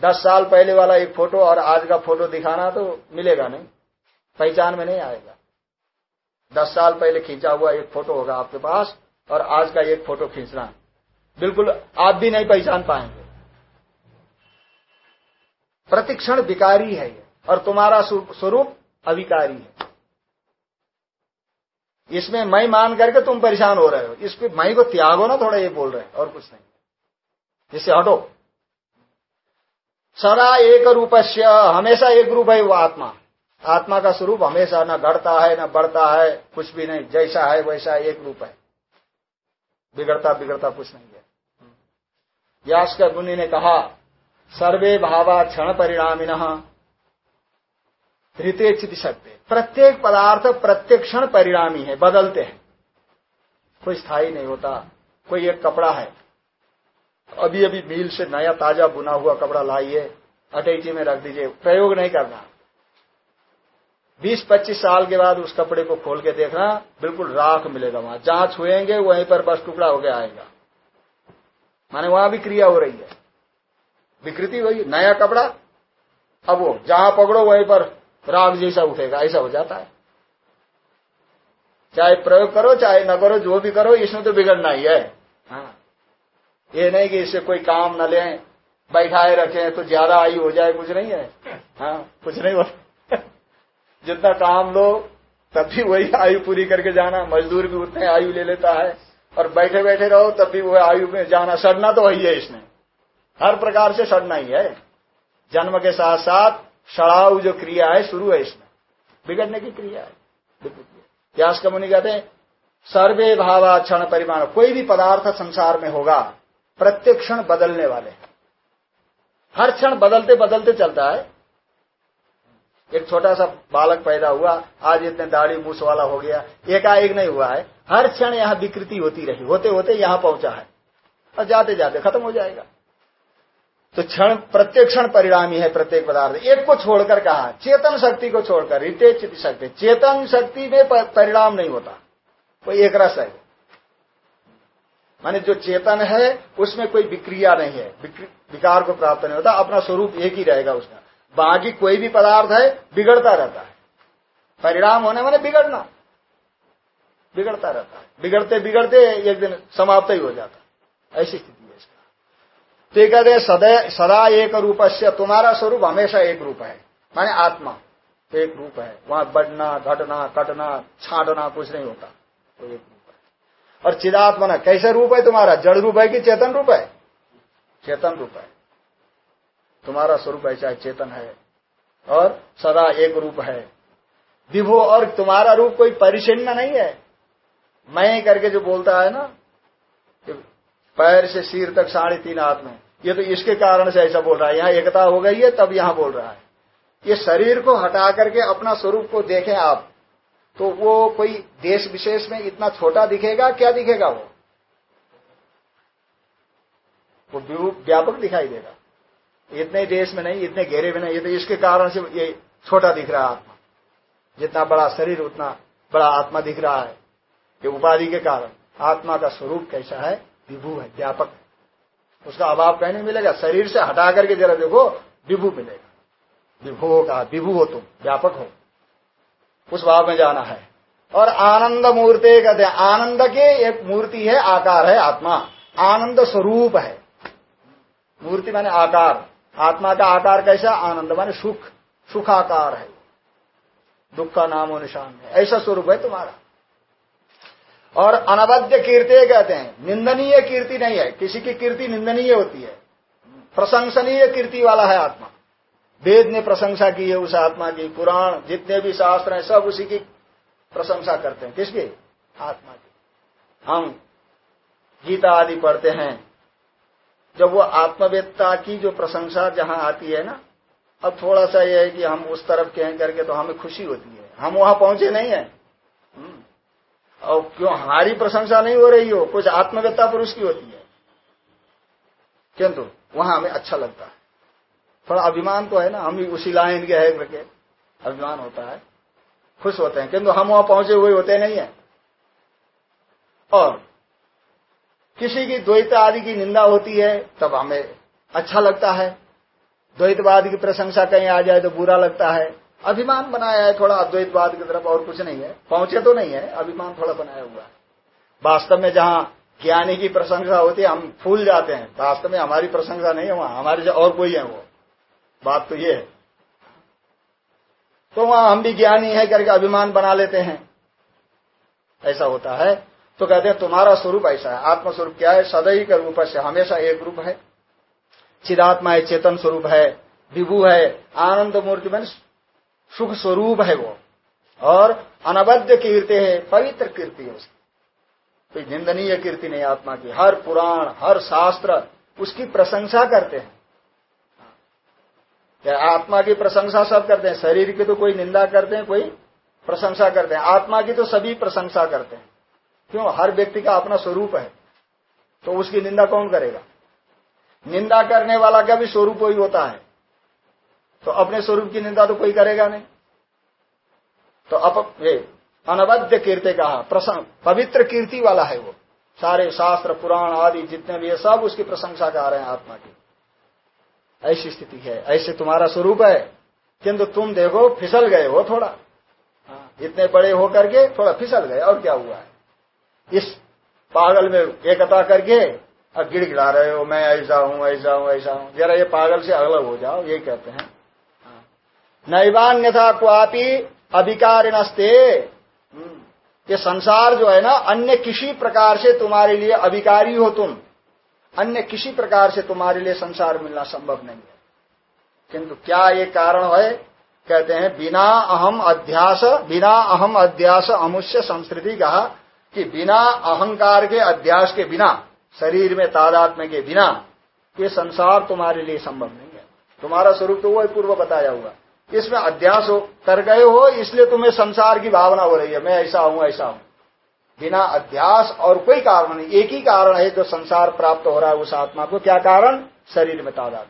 दस साल पहले वाला एक फ़ोटो और आज का फ़ोटो दिखाना तो मिलेगा नहीं। पहचान में नहीं आएगा। दस साल पहले खींचा हुआ एक फ़ोटो होगा आपके पास और आज का एक फ़ोटो खींचना। बिल्कुल आप भी नहीं पहचान पाएँगे। प्रतिक्षण विकारी है और तुम्हारा स्वरूप अविकारी है। इसमें मैं मान करके तुम परेशान हो रहे हो। इस मैं को त्यागो ना, थोड़ा ये बोल रहे हैं और कुछ नहीं। जिससे हटो। सदा एक रूप हमेशा एक रूप है वो आत्मा। आत्मा का स्वरूप हमेशा न घटता है, न बढ़ता है, कुछ भी नहीं, जैसा है वैसा एक रूप है। बिगड़ता बिगड़ता कुछ नहीं है। व्यास का मुनि ने कहा, सर्वे भावा क्षण परिणामी हृदय चित सकते प्रत्येक पदार्थ प्रत्येक क्षण परिणामी है, बदलते हैं। कोई स्थायी नहीं होता, कोई एक कपड़ा है अभी अभी मील से नया ताज़ा बुना हुआ कपड़ा लाइए, अटैची में रख दीजिए, प्रयोग नहीं करना। 20-25 साल के बाद उस कपड़े को खोल के देखना, बिल्कुल राख मिलेगा वहाँ। जहाँ छुएँगे, वहीं पर बस टुकड़ा होकर आएगा। माने वहाँ भी क्रिया हो रही है। विकृति वही नया कपड़ा, अब वो, जहाँ पकड़ो, वहीं पर राग जैसा उठेगा, ऐसा हो जाता है। चाहे प्रयोग करो, चाहे न करो, जो भी करो, इसमें तो बिगड़ना ही है। हाँ। ये नहीं कि इससे कोई काम न लें, बैठाए रखें तो ज़्यादा आयु हो जाए, कुछ नहीं है। हाँ कुछ नहीं होता जितना काम लो, तब भी वही आयु पूरी करके जाना। मजदूर भी उतने आयु ले लेता है। और बैठे बैठे रहो, तब भी वह आयु में जाना। सड़ना तो वही है इसमें। हर प्रकार से सड़ना ही है। जन्म के साथ साथ सड़ाऊ जो क्रिया है, शुरू है इसमें। बिगड़ने की क्रिया है। व्यास का मुनि कहते हैं, सर्वे भावा क्षण परिमाण। कोई भी पदार्थ संसार में होगा प्रत्येक क्षण बदलने वाले हर क्षण बदलते बदलते चलता है। एक छोटा सा बालक पैदा हुआ, आज इतने दाढ़ी मूस वाला हो गया, एकाएक नहीं हुआ है। हर क्षण यहाँ विकृति होती रही, होते होते यहाँ पहुँचा है। और जाते जाते खत्म हो जाएगा। तो क्षण, प्रत्येक क्षण परिणामी है, प्रत्येक पदार्थ। एक को छोड़कर कहा? चेतन शक्ति को छोड़कर रिते चित शक्ति। चेतन शक्ति में परिणाम नहीं होता। वो एक रस है। माने जो चेतन है, उसमें कोई विक्रिया नहीं है। विकार को प्राप्त नहीं होता, अपना स्वरूप एक ही रहेगा उसका। बाकी कोई भी पदार्थ है, बिगड़ता रहता है। परिणाम होने माने बिगड़ना। बिगड़ता रहता है। बिगड़ते बिगड़ते एक दिन समाप्त ही हो जाता ऐसी स्थिति है इसका। तो कहते सदा सदा एक रूप से तुम्हारा स्वरूप हमेशा एक रूप है। माने आत्मा एक रूप है। वहाँ बढ़ना, घटना, कटना, छाटना कुछ नहीं होता। तो एक और चिदात्मा कैसे रूप है तुम्हारा? जड़ रूप है कि चेतन रूप है? चेतन रूप है। तुम्हारा स्वरूप ऐसा चेतन है, और सदा एक रूप है। विभो और तुम्हारा रूप कोई परिचिन्न नहीं है। मैं करके जो बोलता है ना पैर से सिर तक साढ़े तीन हाथ में। ये तो इसके कारण से ऐसा बोल रहा है। यहाँ एकता हो गई है, तब यहाँ बोल रहा है। ये शरीर को हटा करके अपना स्वरूप को देखें आप। तो वो कोई देश विशेष में इतना छोटा दिखेगा, क्या दिखेगा वो? वो व्यापक दिखाई देगा। इतने देश में नहीं, इतने घेरे में नहीं, ये तो इसके कारण से ये छोटा दिख रहा है आत्मा। जितना बड़ा शरीर, उतना बड़ा आत्मा दिख रहा है। ये उपाधि के कारण। आत्मा का स्वरूप कैसा है? विभू है, व्यापक उसका अभाव कहीं नहीं मिलेगा। शरीर से हटा करके जरा देखो, विभू मिलेगा। विभू का विभू हो तुम, व्यापक हो। उस भाव में जाना है। और आनंद मूर्ति कहते हैं। आनंद के एक मूर्ति है, आकार है, आत्मा। आनंद स्वरूप है। मूर्ति माने आकार। आत्मा का आकार कैसा? आनंद माने सुख। सुखाकार है। दुख का नामो निशान है। ऐसा स्वरूप है तुम्हारा। और अनवद्य कीर्ति कहते हैं। निंदनीय कीर्ति नहीं है। किसी की कीर्ति निंदनीय होती है। प्रशंसनीय कीर्ति वाला है आत्मा। वेद ने प्रशंसा की है उस आत्मा की, पुराण, जितने भी शास्त्र हैं, सब उसी की प्रशंसा करते हैं। किसकी? आत्मा की। हम गीता आदि पढ़ते हैं। जब वो आत्मवेदता की जो प्रशंसा जहाँ आती है ना, अब थोड़ा सा ये है कि हम उस तरफ़ कह करके तो हमें खुशी होती है। हम वहाँ पहुँचे नहीं है। हम्म। और क्यों हमारी प्रशंसा नहीं हो रही हो? कुछ आत्मवेदता पुरुष की होती है। किंतु वहाँ हमें अच्छा लगता है। थोड़ा अभिमान तो है ना, हम भी उसी लाइन के है करके। अभिमान होता है। खुश होते हैं। किंतु हम वहाँ पहुँचे हुए होते नहीं है। और किसी की द्वैत आदि की निंदा होती है, तब हमें अच्छा लगता है। द्वैतवाद की प्रशंसा कहीं आ जाए तो बुरा लगता है। अभिमान बनाया है थोड़ा, अद्वैतवाद की तरफ़ और कुछ नहीं है। पहुँचे तो नहीं है, अभिमान थोड़ा बनाया हुआ है। वास्तव में जहाँ ज्ञानी की प्रशंसा होती है, हम फूल जाते हैं। वास्तव में हमारी प्रशंसा नहीं है वहाँ, हमारे जो और कोई है वो। बात तो ये है। तो वहाँ हम भी ज्ञानी है, करके अभिमान बना लेते हैं। ऐसा होता है। तो कहते हैं, तुम्हारा स्वरूप ऐसा है। आत्म स्वरूप क्या है? सदैव के रूप से हमेशा एक रूप है। चिदात्मा है चेतन स्वरूप है। विभु है। आनंद मूर्ति में सुख स्वरूप है वो। और अनबद्ध कीर्ति है, पवित्र कीर्ति है उसकी। कोई निंदनीय कीर्ति नहीं आत्मा की। हर पुराण, हर शास्त्र उसकी प्रशंसा करते हैं। क्या आत्मा की प्रशंसा सब करते हैं, शरीर की तो कोई निंदा करते हैं, कोई प्रशंसा करते हैं। आत्मा की तो सभी प्रशंसा करते हैं। क्यों? हर व्यक्ति का अपना स्वरूप है। तो उसकी निंदा कौन करेगा? निंदा करने वाला का भी स्वरूप वही होता है। तो अपने स्वरूप की निंदा तो कोई करेगा नहीं। तो अप, ये, अनवद्य कीर्ति कहा पवित्र कीर्ति वाला है वो। सारे शास्त्र, पुराण आदि जितने भी है, सब उसकी प्रशंसा कर रहे हैं आत्मा की। ऐसी स्थिति है ऐसे तुम्हारा स्वरूप है। किंतु तुम देखो फिसल गए हो थोड़ा। हाँ, इतने बड़े होकर के थोड़ा फिसल गए और क्या हुआ? है इस पागल में एकता करके अब गिड़गिड़ा रहे हो मैं ऐसा हूँ ऐसा हूँ ऐसा हूँ। जरा ये पागल से अलग हो जाओ ये कहते हैं। हाँ। नैवान्यथा क्वापी अभिकारिणस्ते। हम्म। ये संसार जो है ना अन्य किसी प्रकार से तुम्हारे लिए अभिकारी हो तुम। अन्य किसी प्रकार से तुम्हारे लिए संसार मिलना संभव नहीं है। किंतु क्या ये कारण है? कहते हैं, बिना अहम अध्यास, बिना अहम अध्यास अमुष्य संस्कृति कहा कि बिना अहंकार के अध्यास के बिना, शरीर में तादात्म्य के बिना, ये संसार तुम्हारे लिए संभव नहीं है। तुम्हारा स्वरूप तो वही पूर्व बताया हुआ। इसमें अध्यास हो, कर गए हो, इसलिए तुम्हें संसार की भावना हो रही है। मैं ऐसा हूँ ऐसा हूँ। बिना अध्यास और कोई कारण नहीं, एक ही कारण है जो संसार प्राप्त हो रहा है उस आत्मा को। क्या कारण? शरीर में तादाद।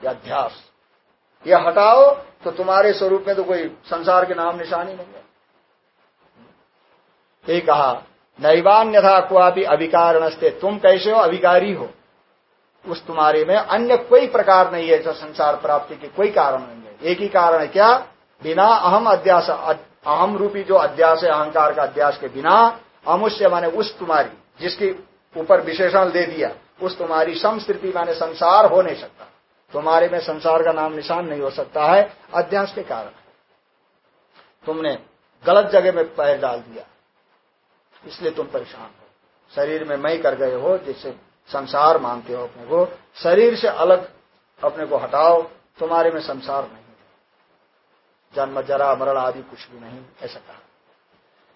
या अध्यास ये हटाओ तो तुम्हारे स्वरूप में तो कोई संसार के नाम निशानी नहीं है। ये कहा, नैवान्यथा भी अभिकारणस्ते तुम कैसे हो? अभिकारी हो। उस तुम्हारे में अन्य कोई प्रकार नहीं है, जो संसार प्राप्ति के कोई कारण नहीं है। एक ही कारण है क्या? बिना अहम अध्यास अहम रूपी जो अध्यास है, अहंकार का अध्यास के बिना अमुष्य माने उस तुम्हारी, जिसके ऊपर विशेषण दे दिया, उस तुम्हारी संस्कृति माने संसार हो नहीं सकता। तुम्हारे में संसार का नाम निशान नहीं हो सकता है, अध्यास के कारण। तुमने गलत जगह में पैर डाल दिया, इसलिए तुम परेशान हो। शरीर में मई कर गए हो जिससे संसार मानते हो अपने को, शरीर से अलग अपने को हटाओ, तुम्हारे में संसार नहीं जन्म, जरा, मरण आदि कुछ भी नहीं, ऐसा कहा।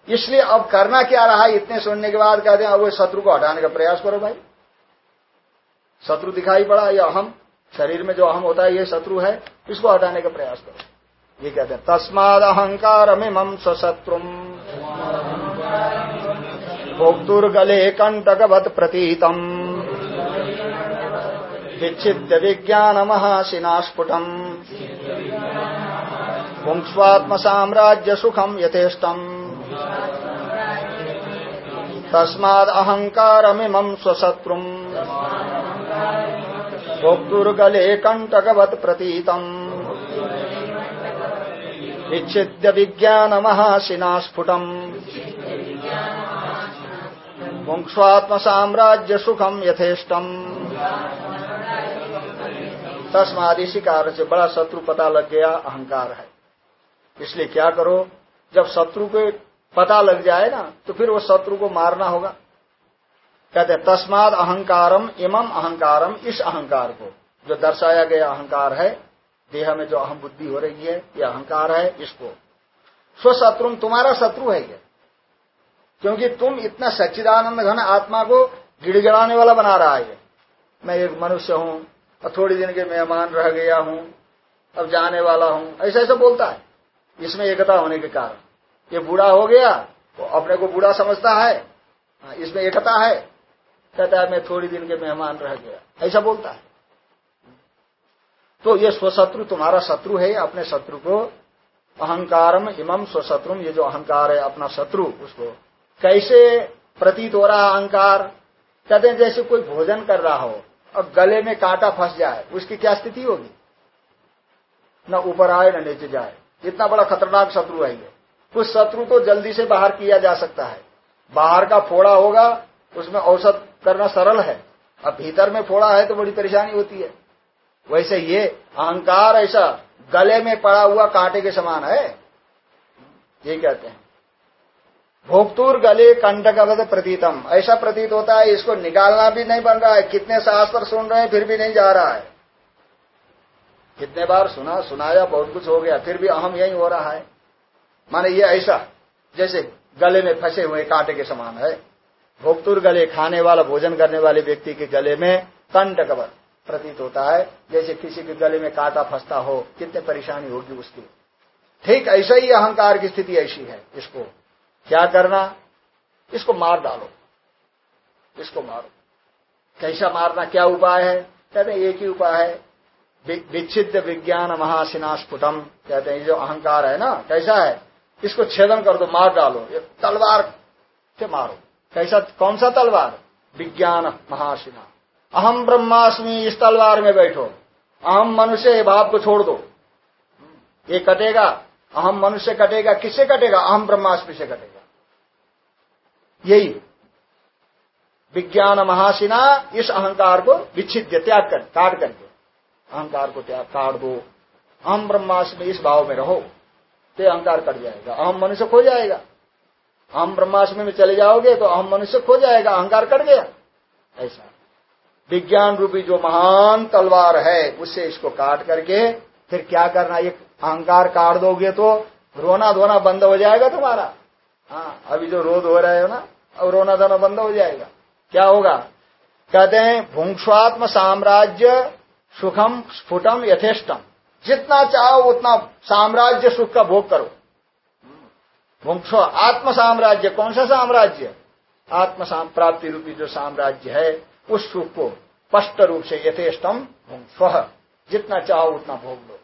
इसलिए अब करना क्या रहा? इतने सुनने के बाद कहते हैं, अब वो शत्रु को हटाने का प्रयास करो भाई। शत्रु दिखाई पड़ा, या हम शरीर में जो अहम होता है, ये शत्रु है, इसको हटाने का प्रयास करो। ये कहते हैं, तस्माद अहंकार मिमम स्वशत्रु भोक्तुर्गले कंटकवत प्रतीतम। विच्छिद्य विज्ञान महाशिनास्फुटम पुंस्वात्म साम्राज्य सुखम यथेष्टम। तस्माद अहंकारमिमं स्वशत्रु। भोक्तुर्गले कंटकवत प्रतीतम् विच्छिद्य विज्ञान महाशिनास्फुटम् मुंक्षात्म साम्राज्य सुखम यथेष्टम इसी कारण से बड़ा शत्रु पता लग गया, अहंकार है। इसलिए क्या करो, जब शत्रु को पता लग जाए ना तो फिर वो शत्रु को मारना होगा। कहते हैं, तस्माद अहंकारम इमम अहंकारम, इस अहंकार को, जो दर्शाया गया अहंकार है, देह में जो अहम बुद्धि हो रही है, ये अहंकार है, इसको। स्वशत्रु तुम्हारा शत्रु है ये। क्योंकि तुम इतना सच्चिदानंद घन आत्मा को गिड़गिड़ाने वाला बना रहा है। मैं एक मनुष्य हूँ और थोड़ी दिन के मेहमान रह गया हूँ, अब जाने वाला हूँ ऐसा ऐसा बोलता है। इसमें एकता होने के कारण। ये बूढ़ा हो गया तो अपने को बूढ़ा समझता है हाँ, इसमें एकता है कहता है मैं थोड़ी दिन के मेहमान रह गया। ऐसा बोलता है। तो ये स्वशत्रु तुम्हारा शत्रु है अपने शत्रु को अहंकारम इमम स्वशत्रु ये जो अहंकार है अपना शत्रु उसको कैसे प्रतीत हो रहा अहंकार? कहते हैं जैसे कोई भोजन कर रहा हो और गले में कांटा फंस जाए उसकी क्या स्थिति होगी? न ऊपर आए न नीचे जाए। इतना बड़ा खतरनाक शत्रु है ये। उस शत्रु को जल्दी से बाहर किया जा सकता है। बाहर का फोड़ा होगा, उसमें औसत करना सरल है। अब भीतर में फोड़ा है तो बड़ी परेशानी होती है। वैसे ये अहंकार ऐसा गले में पड़ा हुआ कांटे के समान है। ये कहते हैं। भोक्तूर गले कंटकवत प्रतीतम। ऐसा प्रतीत होता है, इसको निकालना भी नहीं बन रहा है। कितने शास्त्र सुन रहे हैं, फिर भी नहीं जा रहा है। कितने बार सुना, सुनाया, बहुत कुछ हो गया, फिर भी अहम यही हो रहा है। माने ये ऐसा, जैसे गले में फंसे हुए कांटे के समान है। भोक्तुर गले खाने वाला, भोजन करने वाले व्यक्ति के गले में कंटकवत प्रतीत होता है। जैसे किसी के गले में कांटा फंसता हो, कितने परेशानी होगी उसकी। ठीक ऐसा ही अहंकार की स्थिति ऐसी है। इसको क्या करना? इसको मार डालो। इसको मारो। कैसा मारना? क्या उपाय है? कहते हैं, एक ही उपाय है। विच्छिद विज्ञान महासिनास्फुटम कहते हैं जो अहंकार है ना, कैसा है? इसको छेदन कर दो, मार डालो। ये तलवार से मारो। कैसा, कौन सा तलवार? विज्ञान महासिना अहम ब्रह्मास्मि, इस तलवार में बैठो। अहम मनुष्य भाव को छोड़ दो। ये कटेगा। अहम मनुष्य कटेगा। किससे कटेगा? अहम ब्रह्मास्मि से कटेगा। यही। विज्ञान महासिना इस अहंकार को विच्छिद्य, त्याग कर, काट करके। अहंकार को त्याग, काट दो। अहम ब्रह्मास्मि, इस भाव में रहो। तो अहंकार कट जाएगा, अहम मनुष्य खो जाएगा। अहम ब्रह्माष्टमी में चले जाओगे तो अहम मनुष्य खो जाएगा, अहंकार कट गया। ऐसा। विज्ञान रूपी जो महान तलवार है उससे इसको काट करके फिर क्या करना ये अहंकार काट दोगे तो रोना धोना बंद हो जाएगा तुम्हारा। हाँ अभी जो रोध हो रहा है ना, अब रोना धोना बंद हो जाएगा। क्या होगा? कहते हैं भूंक्षात्म साम्राज्य सुखम स्फुटम यथेष्टम। जितना चाहो उतना साम्राज्य सुख का भोग करो। भूंक्षो आत्म साम्राज्य, कौन सा साम्राज्य? आत्म प्राप्ति रूपी जो साम्राज्य है, उस सुख को स्पष्ट रूप से यथेष्टम भूंक्ष जितना चाहो उतना भोग लो।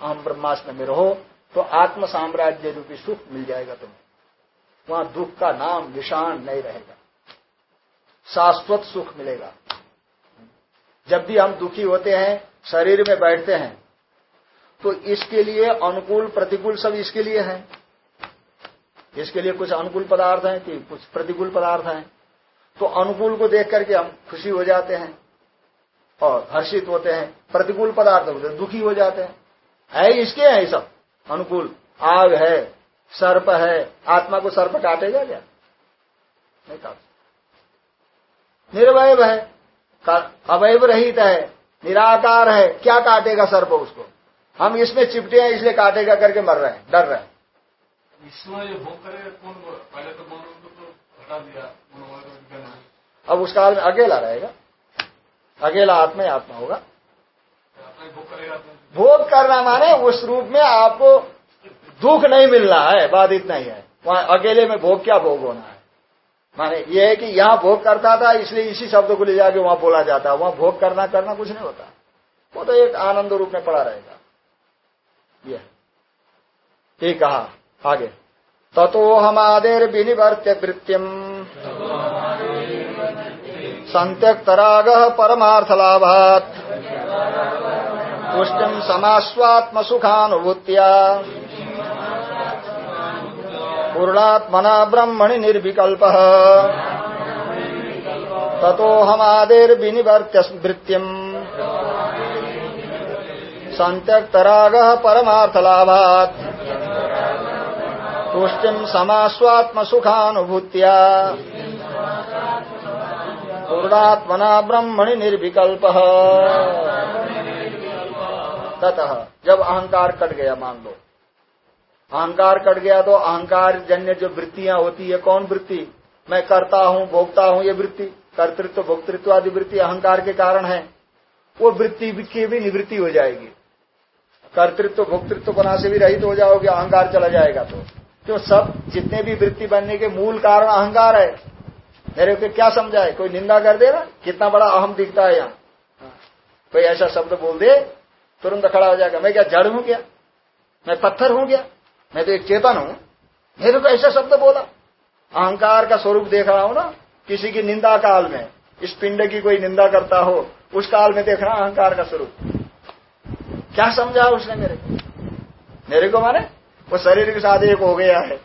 हम ब्रह्मास्त्र में रहो तो आत्म साम्राज्य रूपी सुख मिल जाएगा तुम्हें। वहाँ दुख का नाम, निशान नहीं रहेगा। शाश्वत सुख मिलेगा। जब भी हम दुखी होते हैं, शरीर में बैठते हैं तो इसके लिए अनुकूल, प्रतिकूल सब इसके लिए है। इसके लिए कुछ अनुकूल पदार्थ हैं कि कुछ प्रतिकूल पदार्थ हैं। तो अनुकूल को देख करके हम खुशी हो जाते हैं और हर्षित होते हैं। प्रतिकूल पदार्थ होते दुखी हो जाते हैं। है इसके हैं सब। अनुकूल। आग है, सर्प है। आत्मा को सर्प काटेगा क्या? नहीं काट निर्वय है अवैव रहित है, निराकार है। क्या काटेगा सर्प उसको? हम इसमें चिपटे हैं इसलिए काटेगा करके मर रहे हैं डर रहे हैं। तो तो हटा दिया अब उस काल में अकेला रहेगा। अकेला आत्मा ही आत्मा होगा। भोग करना माने उस रूप में आपको दुख नहीं मिलना है बात इतना ही। है वहाँ अकेले में भोग क्या भोग होना है? माने ये है कि यहाँ भोग करता था इसलिए इसी शब्द को ले जाके वहाँ बोला जाता। है वहाँ भोग करना करना कुछ नहीं होता। वो तो एक आनंद रूप में पड़ा रहेगा। ये ठीक कहा। आगे। ततो हमादेर विनिवर्त्य वृत्तिम। संत्यक्तराग परमार्थलाभात। पुष्टिम समास्वात्म सुखानुभूत्या पूर्णात्मना ब्रह्मणि निर्विकल्प। ततो हमादेर्विनिवर्त्य वृत्तिम। संत्यक्तराग परमार्थलाभात। तुष्टिम समास्वात्म सुखानुभूत्या पूर्णात्मना ब्रह्मणि निर्विकल्प। ततः, जब अहंकार कट गया, मान लो। अहंकार कट गया तो अहंकार जन्य जो वृत्तियाँ होती है, कौन वृत्ति? मैं करता हूँ भोगता हूँ, ये वृत्ति। कर्तृत्व, भोक्तृत्व आदि वृत्ति अहंकार के कारण है। वो वृत्ति की भी निवृत्ति हो जाएगी। कर्तृत्व, भोक्तृत्व बना से भी रहित हो जाओगे, अहंकार चला जाएगा तो। जो सब जितने भी वृत्ति बनने के मूल कारण अहंकार है? मेरे को क्या समझाए? कोई निंदा कर दे ना कितना बड़ा अहम दिखता है यहाँ। कोई ऐसा शब्द बोल दे, तुरंत खड़ा हो जाएगा, मैं क्या जड़ हूँ क्या? मैं पत्थर हूँ क्या? मैं तो एक चेतन हूँ। मेरे को ऐसा शब्द बोला। अहंकार का स्वरूप देख रहा हूँ ना, किसी की निंदा काल में, इस पिंड की कोई निंदा करता हो, उस काल में देख देखना अहंकार का स्वरूप। क्या समझा उसने मेरे को? मेरे को माने? वो शरीर के साथ एक हो गया है।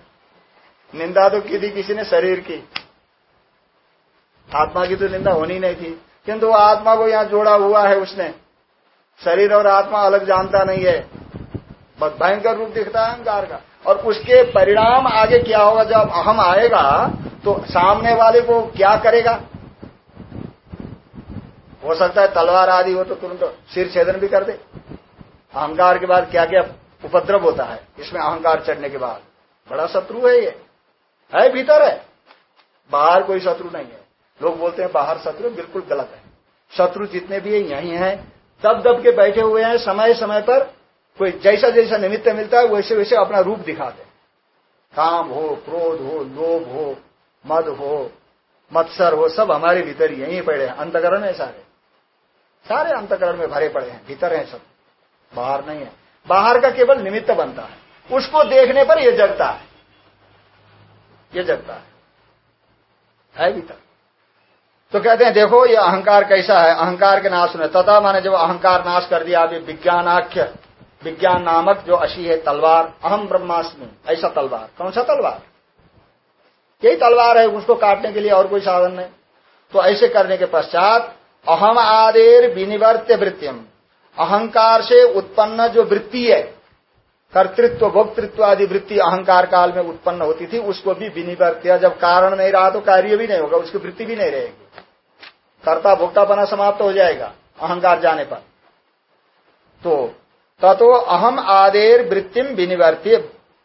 निंदा तो की थी किसी ने शरीर की? आत्मा की तो निंदा होनी नहीं थी। किंतु आत्मा को यहाँ जोड़ा हुआ है उसने। शरीर और आत्मा अलग जानता नहीं है। बस भयंकर रूप दिखता है अहंकार का। और उसके परिणाम आगे क्या होगा? जब अहम आएगा तो सामने वाले को क्या करेगा? हो सकता है तलवार आदि हो तो तुरंत सिर छेदन भी कर दे। अहंकार के बाद क्या क्या उपद्रव होता है, इसमें अहंकार चढ़ने के बाद। बड़ा शत्रु है ये। है भीतर है। बाहर कोई शत्रु नहीं है। लोग बोलते हैं बाहर शत्रु बिल्कुल गलत है। शत्रु जितने भी है, यही हैं। दब दब के बैठे हुए हैं, समय समय पर कोई जैसा जैसा निमित्त मिलता है, वैसे वैसे अपना रूप दिखाते काम हो, क्रोध हो, लोभ हो, मद हो, मत्सर हो, सब हमारे भीतर यहीं पड़े हैं। अंतकरण है सारे। सारे अंतकरण में भरे पड़े हैं, भीतर हैं सब। बाहर नहीं है। बाहर का केवल निमित्त बनता है। उसको देखने पर यह जगता है। ये जगता है। है भीतर तो कहते हैं, देखो, ये अहंकार कैसा है? अहंकार के नाश में तथा माने जब अहंकार नाश कर दिया, अभी विज्ञानाख्य, विज्ञान नामक जो अशी है तलवार, अहम ब्रह्मास्मि, ऐसा तलवार। कौन सा तलवार? यही तलवार है, उसको काटने के लिए और कोई साधन नहीं। तो ऐसे करने के पश्चात, अहम आदेर विनिवर्त्य वृत्तियम अहंकार से उत्पन्न जो वृत्ति है, कर्तृत्व, भोक्तृत्व आदि वृत्ति अहंकार काल में उत्पन्न होती थी, उसको भी विनिवर्त्य जब कारण नहीं रहा तो कार्य भी नहीं होगा, उसकी वृत्ति भी नहीं रहेगी। कर्ता भोक्ता बना समाप्त हो जाएगा अहंकार जाने पर। तो ततो अहम आदेर वृत्तिम विनिवर्त्य।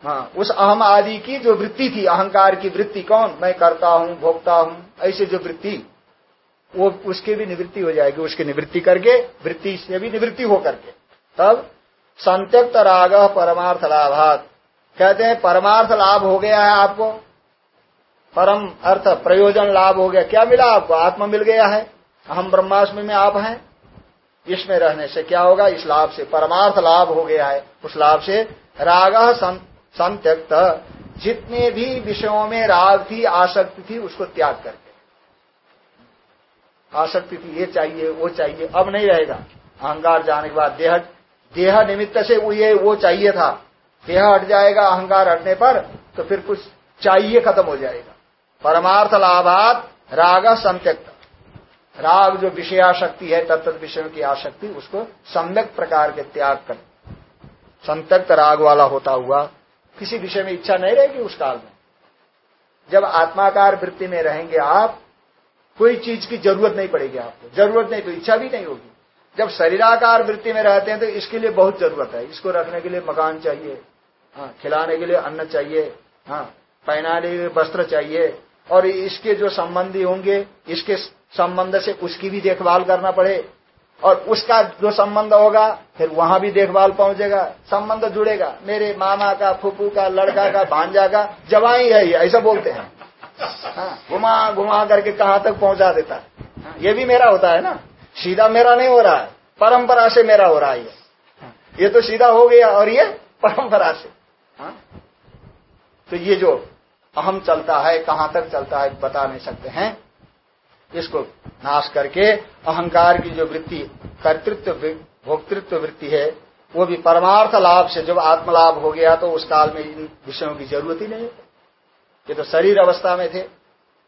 हाँ उस अहम आदि की जो वृत्ति थी, अहंकार की वृत्ति कौन? मैं करता हूँ भोगता हूँ, ऐसे जो वृत्ति वो उसकी भी निवृत्ति हो जाएगी, उसकी निवृत्ति करके, वृत्ति से भी निवृत्ति हो करके तब संत्यक्त राग परमार्थ लाभात। कहते हैं, परमार्थ लाभ हो गया है आपको? परम अर्थ प्रयोजन लाभ हो गया। क्या मिला आपको? आत्मा मिल गया है। हम ब्रह्माष्टमी में आप हैं। इसमें रहने से क्या होगा? इस लाभ से, परमार्थ लाभ हो गया है। उस लाभ से राग संत्यक्त। जितने भी विषयों में राग थी आसक्ति थी, उसको त्याग करके। आसक्ति थी, ये चाहिए, वो चाहिए, अब नहीं रहेगा। अहंकार जाने के बाद देह देह निमित्त से वो ये, वो चाहिए था। देह हट जाएगा, अहंकार हटने पर तो फिर कुछ चाहिए खत्म हो जाएगा। परमार्थ लाभात राग संत्यक्त। राग जो विषयाशक्ति है तत्त विषयों की आसक्ति उसको सम्यक प्रकार के त्याग कर। संत्यक्त राग वाला होता हुआ, किसी विषय में इच्छा नहीं रहेगी उस काल में। जब आत्माकार वृत्ति में रहेंगे आप कोई चीज़ की ज़रूरत नहीं पड़ेगी आपको। ज़रूरत नहीं तो इच्छा भी नहीं होगी। जब शरीराकार वृत्ति में रहते हैं तो इसके लिए बहुत ज़रूरत है। इसको रखने के लिए मकान चाहिए हाँ खिलाने के लिए अन्न चाहिए हाँ पहनाने के वस्त्र चाहिए और इसके जो संबंधी होंगे इसके संबंध से उसकी भी देखभाल करना पड़े और उसका जो संबंध होगा फिर वहाँ भी देखभाल पहुंचेगा। संबंध जुड़ेगा। मेरे मामा का फूफू का लड़का का भांजा का जवाई है ऐसा बोलते हाँ, घुमा घुमा करके कहाँ तक पहुँचा देता है। हाँ, ये भी मेरा होता है ना। सीधा मेरा नहीं हो रहा है परंपरा से मेरा हो रहा है ये। हाँ, ये तो सीधा हो गया और ये परंपरा से। तो ये जो अहम चलता है कहाँ तक चलता है बता नहीं सकते हैं। इसको नाश करके अहंकार की जो वृत्ति कर्तृत्व भोक्तृत्व वृत्ति है वो भी परमार्थ लाभ से जब आत्मलाभ हो गया तो उस काल में इन विषयों की ज़रूरत ही नहीं ये तो शरीर अवस्था में थे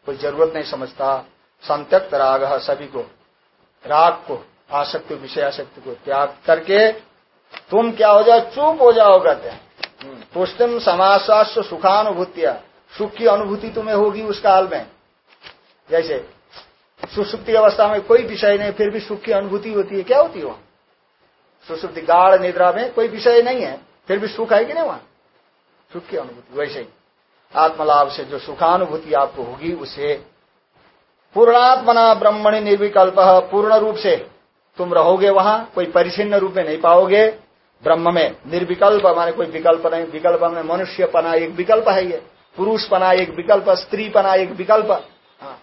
कोई ज़रूरत नहीं समझता। संत्यक्त राग सभी को राग को आसक्ति विषय आसक्ति को त्याग करके तुम क्या हो जाओ चुप हो जाओ कहते हैं पुष्टिम समाश्वास सुखानुभूतिया। सुख की अनुभूति तुम्हें होगी उस काल में। जैसे सुसुप्ति अवस्था में कोई विषय नहीं फिर भी सुख की अनुभूति होती है क्या होती है वहाँ? सुसुप्ति गाढ़ निद्रा में कोई विषय नहीं है फिर भी सुख है कि नहीं वहाँ? सुख की अनुभूति वैसे ही। आत्मलाभ से जो सुखानुभूति आपको होगी, उसे पूर्णात्मना ब्रह्मणि निर्विकल्प पूर्ण रूप से तुम रहोगे वहाँ, कोई परिचिन्न रूप में नहीं पाओगे। ब्रह्म में निर्विकल्प, माने कोई विकल्प नहीं, विकल्प में मनुष्य पना एक विकल्प है ये। पुरुष पना एक विकल्प स्त्री पना एक विकल्प। हाँ।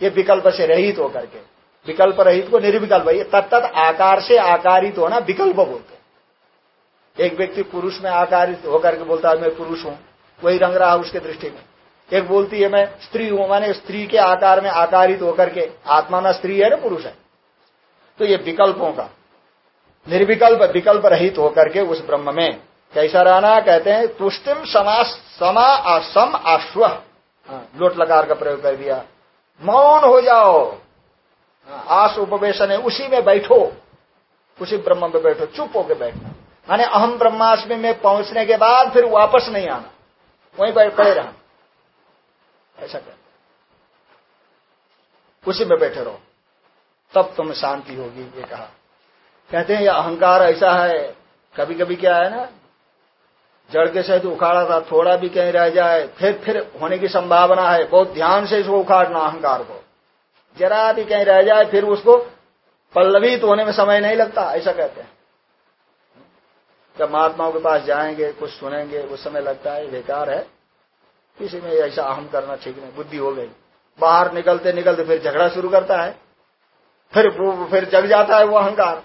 ये विकल्प से रहित होकर के। विकल्प रहित को निर्विकल्प ये तत्त आकार से आकारित होना विकल्प बोलते एक व्यक्ति पुरुष में आकारित होकर के बोलता है, मैं पुरुष हूँ। वही रंग रहा उसके दृष्टि में। एक बोलती है मैं स्त्री हूँ माने स्त्री के आकार में आकारित होकर के आत्मा ना स्त्री है ना पुरुष है? तो ये विकल्पों का निर्विकल्प विकल्प रहित होकर के उस ब्रह्म में कैसा रहना कहते हैं तुष्टिम समा समा असम आश्व। हाँ, लोट लकार का प्रयोग कर दिया। मौन हो जाओ। आस उपवेशन है उसी में बैठो। उसी ब्रह्म में बैठो चुप होकर बैठना। माने अहम ब्रह्माष्टमी में पहुँचने के बाद फिर वापस नहीं आना। वहीं बैठ खड़े रहना ऐसा कर। उसी में बैठे रहो। तब तुम्हें शांति होगी, ये कहा। कहते हैं ये अहंकार ऐसा है। कभी कभी क्या है ना जड़ के सहित उखाड़ा था, थोड़ा भी कहीं रह जाए, फिर फिर होने की संभावना है। बहुत ध्यान से इसको उखाड़ना, अहंकार को। जरा भी कहीं रह जाए, फिर उसको पल्लवित होने में समय नहीं लगता, ऐसा कहते हैं। जब महात्माओं के पास जाएँगे कुछ सुनेंगे उस समय लगता है बेकार है। किसी में ऐसा अहम करना ठीक नहीं बुद्धि हो गई। बाहर निकलते निकलते फिर झगड़ा शुरू करता है। फिर फिर जग जाता है वो अहंकार।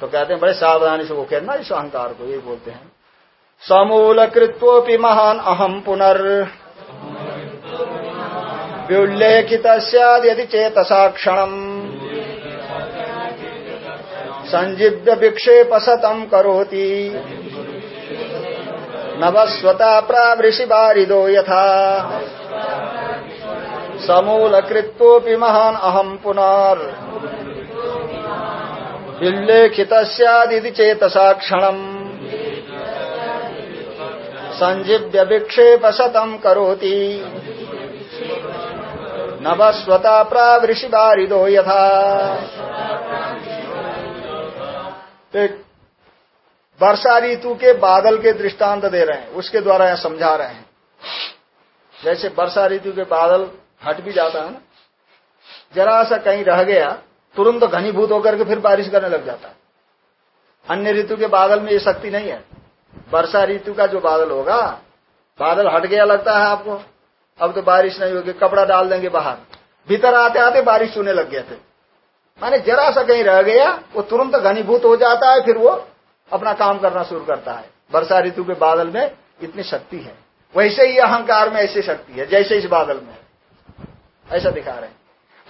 तो कहते हैं बड़े सावधानी से वो कहना इस अहंकार को ये बोलते हैं। समूल कृत्वपि महान अहम पुनर्। व्युल्लेखित यदि चेतसा क्षण संजीव्य विक्षेप सतम करोति। नवस्वता प्रावृषि बारिदो यथा। समूल कृत्वपि महान अहम पुनर्। विल्लेखित सैदिति चेतसा क्षण संजीव्य विक्षेप शतम करोति। नवस्वता प्रावृषि बारिदो यथा। एक वर्षा ऋतु के बादल के दृष्टांत दे रहे हैं, उसके द्वारा यहाँ समझा रहे हैं। जैसे वर्षा ऋतु के बादल हट भी जाता है ना, जरा सा कहीं रह गया, तुरंत घनीभूत होकर के फिर बारिश करने लग जाता है। अन्य ऋतु के बादल में ये शक्ति नहीं है। वर्षा ऋतु का जो बादल होगा, बादल हट गया लगता है आपको, अब तो बारिश नहीं होगी, कपड़ा डाल देंगे बाहर। भीतर आते आते बारिश होने लग गए थे। माने जरा सा कहीं रह गया, वो तुरंत घनीभूत हो जाता है, फिर वो अपना काम करना शुरू करता है। वर्षा ऋतु के बादल में इतनी शक्ति है। वैसे ही अहंकार में ऐसी शक्ति है, जैसे इस बादल में। ऐसा दिखा रहे हैं।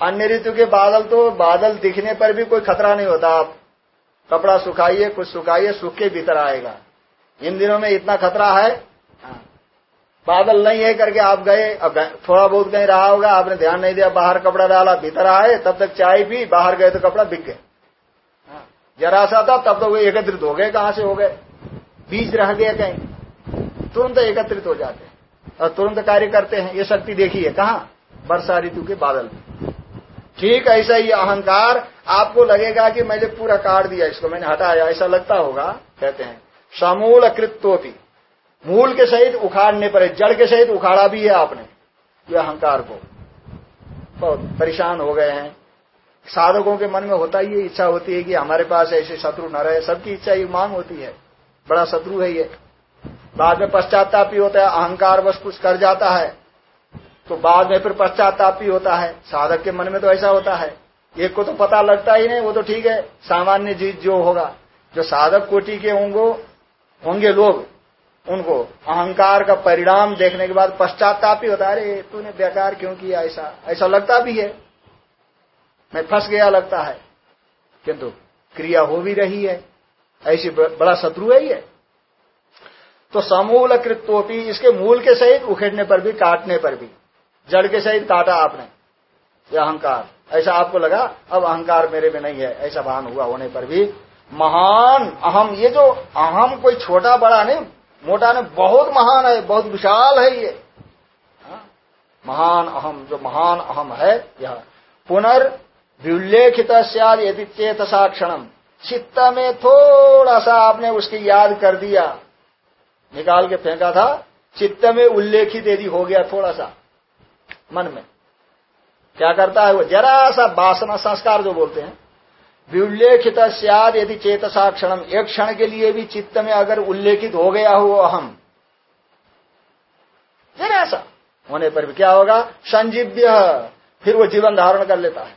अन्य ऋतु के बादल तो बादल दिखने पर भी कोई खतरा नहीं होता। आप कपड़ा सुखाइए, कुछ सुखाइए, सूख के भीतर आएगा। इन दिनों में इतना खतरा है। बादल नहीं है करके आप गए अब थोड़ा बहुत कहीं रहा होगा आपने ध्यान नहीं दिया बाहर कपड़ा डाला भीतर आए तब तक चाय पी बाहर गए तो कपड़ा बिक। गए हाँ। जरा सा था तब तक वो एकत्रित हो गए कहाँ से हो गए? बीज रह गए कहीं। तुरंत एकत्रित हो जाते हैं और तुरंत कार्य करते हैं। ये शक्ति देखिए कहा? वर्षा ऋतु के बादल ठीक ऐसा ही अहंकार आपको लगेगा कि मैंने पूरा काट दिया इसको मैंने हटाया ऐसा लगता होगा कहते हैं। समूल कृत्योपी मूल के सहित उखाड़ने पर जड़ के सहित उखाड़ा भी है आपने, ये अहंकार को। बहुत परेशान हो गए हैं। साधकों के मन में होता ही इच्छा होती है कि हमारे पास ऐसे शत्रु न रहे, सबकी इच्छा ये मांग होती है। बड़ा शत्रु है ये। बाद में पश्चाताप भी होता है, अहंकार बस कुछ कर जाता है तो बाद में फिर पश्चाताप भी होता है। साधक के मन में तो ऐसा होता है। एक को तो पता लगता ही नहीं, वो तो ठीक है। सामान्य जीत जो होगा, जो साधक कोटि के होंगे होंगे लोग उनको अहंकार का परिणाम देखने के बाद पश्चाताप ही होता अरे, तूने बेकार क्यों किया ऐसा? ऐसा लगता भी है। मैं फंस गया लगता है। किंतु क्रिया हो भी रही है। ऐसी बड़ा शत्रु है ये। तो समूल कृत्योपी, इसके मूल के सहित उखेड़ने पर भी, काटने पर भी। जड़ के सहित काटा आपने। ये अहंकार। ऐसा आपको लगा, अब अहंकार मेरे में नहीं है। ऐसा भान हुआ होने पर भी। महान, अहम, ये जो अहम कोई छोटा बड़ा नहीं मोटा नहीं बहुत महान है, बहुत विशाल है ये। हाँ? महान अहम, जो महान अहम है, यह। पुनर्व्युल्लेखित यदि चेतसा क्षणम। चित्त में थोड़ा सा आपने उसकी याद कर दिया। निकाल के फेंका था, चित्त में उल्लेखित यदि हो गया थोड़ा सा, मन में। क्या करता है वो? जरा सा वासना, संस्कार जो बोलते हैं विउल्लेखित सियाद यदि चेतसा क्षण, एक क्षण के लिए भी चित्त में अगर उल्लेखित हो गया हो अहम जरा सा होने पर भी क्या होगा? संजीव्य, फिर वो जीवन धारण कर लेता है।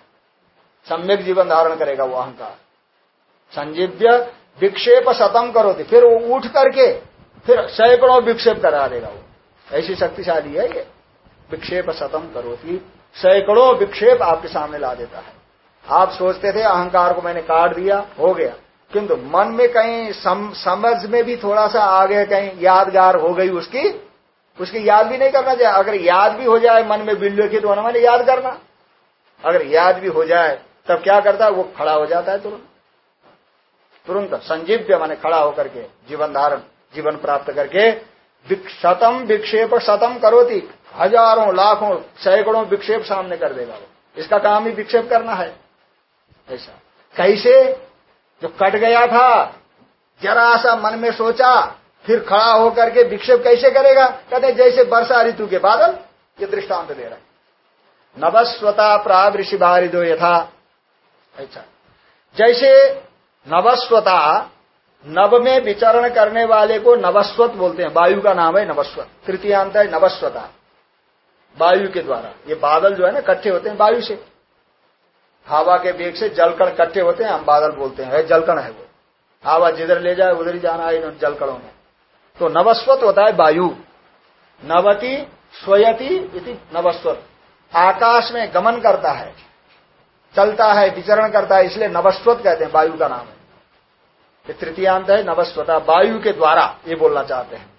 सम्यक जीवन धारण करेगा वो अहंकार। संजीव्य विक्षेप सतम करो थी फिर वो उठ करके, फिर सैकड़ों विक्षेप करा देगा वो। ऐसी शक्तिशाली है ये। विक्षेप सतम करोती, सैकड़ों विक्षेप आपके सामने ला देता है। आप सोचते थे अहंकार को मैंने काट दिया हो गया। किंतु मन में कहीं सम, समझ में भी थोड़ा सा आगे कहीं यादगार हो गई उसकी उसकी याद भी नहीं करना चाहिए। अगर याद भी हो जाए मन में की तो होना मैंने याद करना। अगर याद भी हो जाए तब क्या करता? है वो खड़ा हो जाता है तुरंत। तुरंत संजीव्य माने खड़ा होकर के जीवन धारण जीवन प्राप्त करके शतम विक्षेप शतम करोती। हज़ारों लाखों सैकड़ों विक्षेप सामने कर देगा वो। इसका काम ही विक्षेप करना है। ऐसा। कैसे? जो कट गया था जरा सा मन में सोचा, फिर खड़ा होकर के विक्षेप कैसे करेगा? कहते जैसे वर्षा ऋतु के बादल, ये दृष्टांत दे रहे नवस्वता प्राग ऋषि बारिदो यथा। ऐसा जैसे नवस्वता, नव में विचरण करने वाले को नवस्वत बोलते हैं। वायु का नाम है नवस्वत। तृतीयांत है नवस्वता। वायु के द्वारा। ये बादल जो है ना, इकट्ठे होते हैं वायु से। हवा के वेग से जलकण इकट्ठे होते हैं, हम बादल बोलते हैं। जलकण है वो। हवा जिधर ले जाए, उधर ही जाना है इन जलकणों में। तो नवस्वत होता है वायु। नवती स्वयति इति नवस्वत। आकाश में गमन करता है। चलता है, विचरण करता है, इसलिए नवस्वत कहते हैं, वायु का नाम है। ये तृतीयांत है, नवस्वता। वायु के द्वारा ये बोलना चाहते हैं।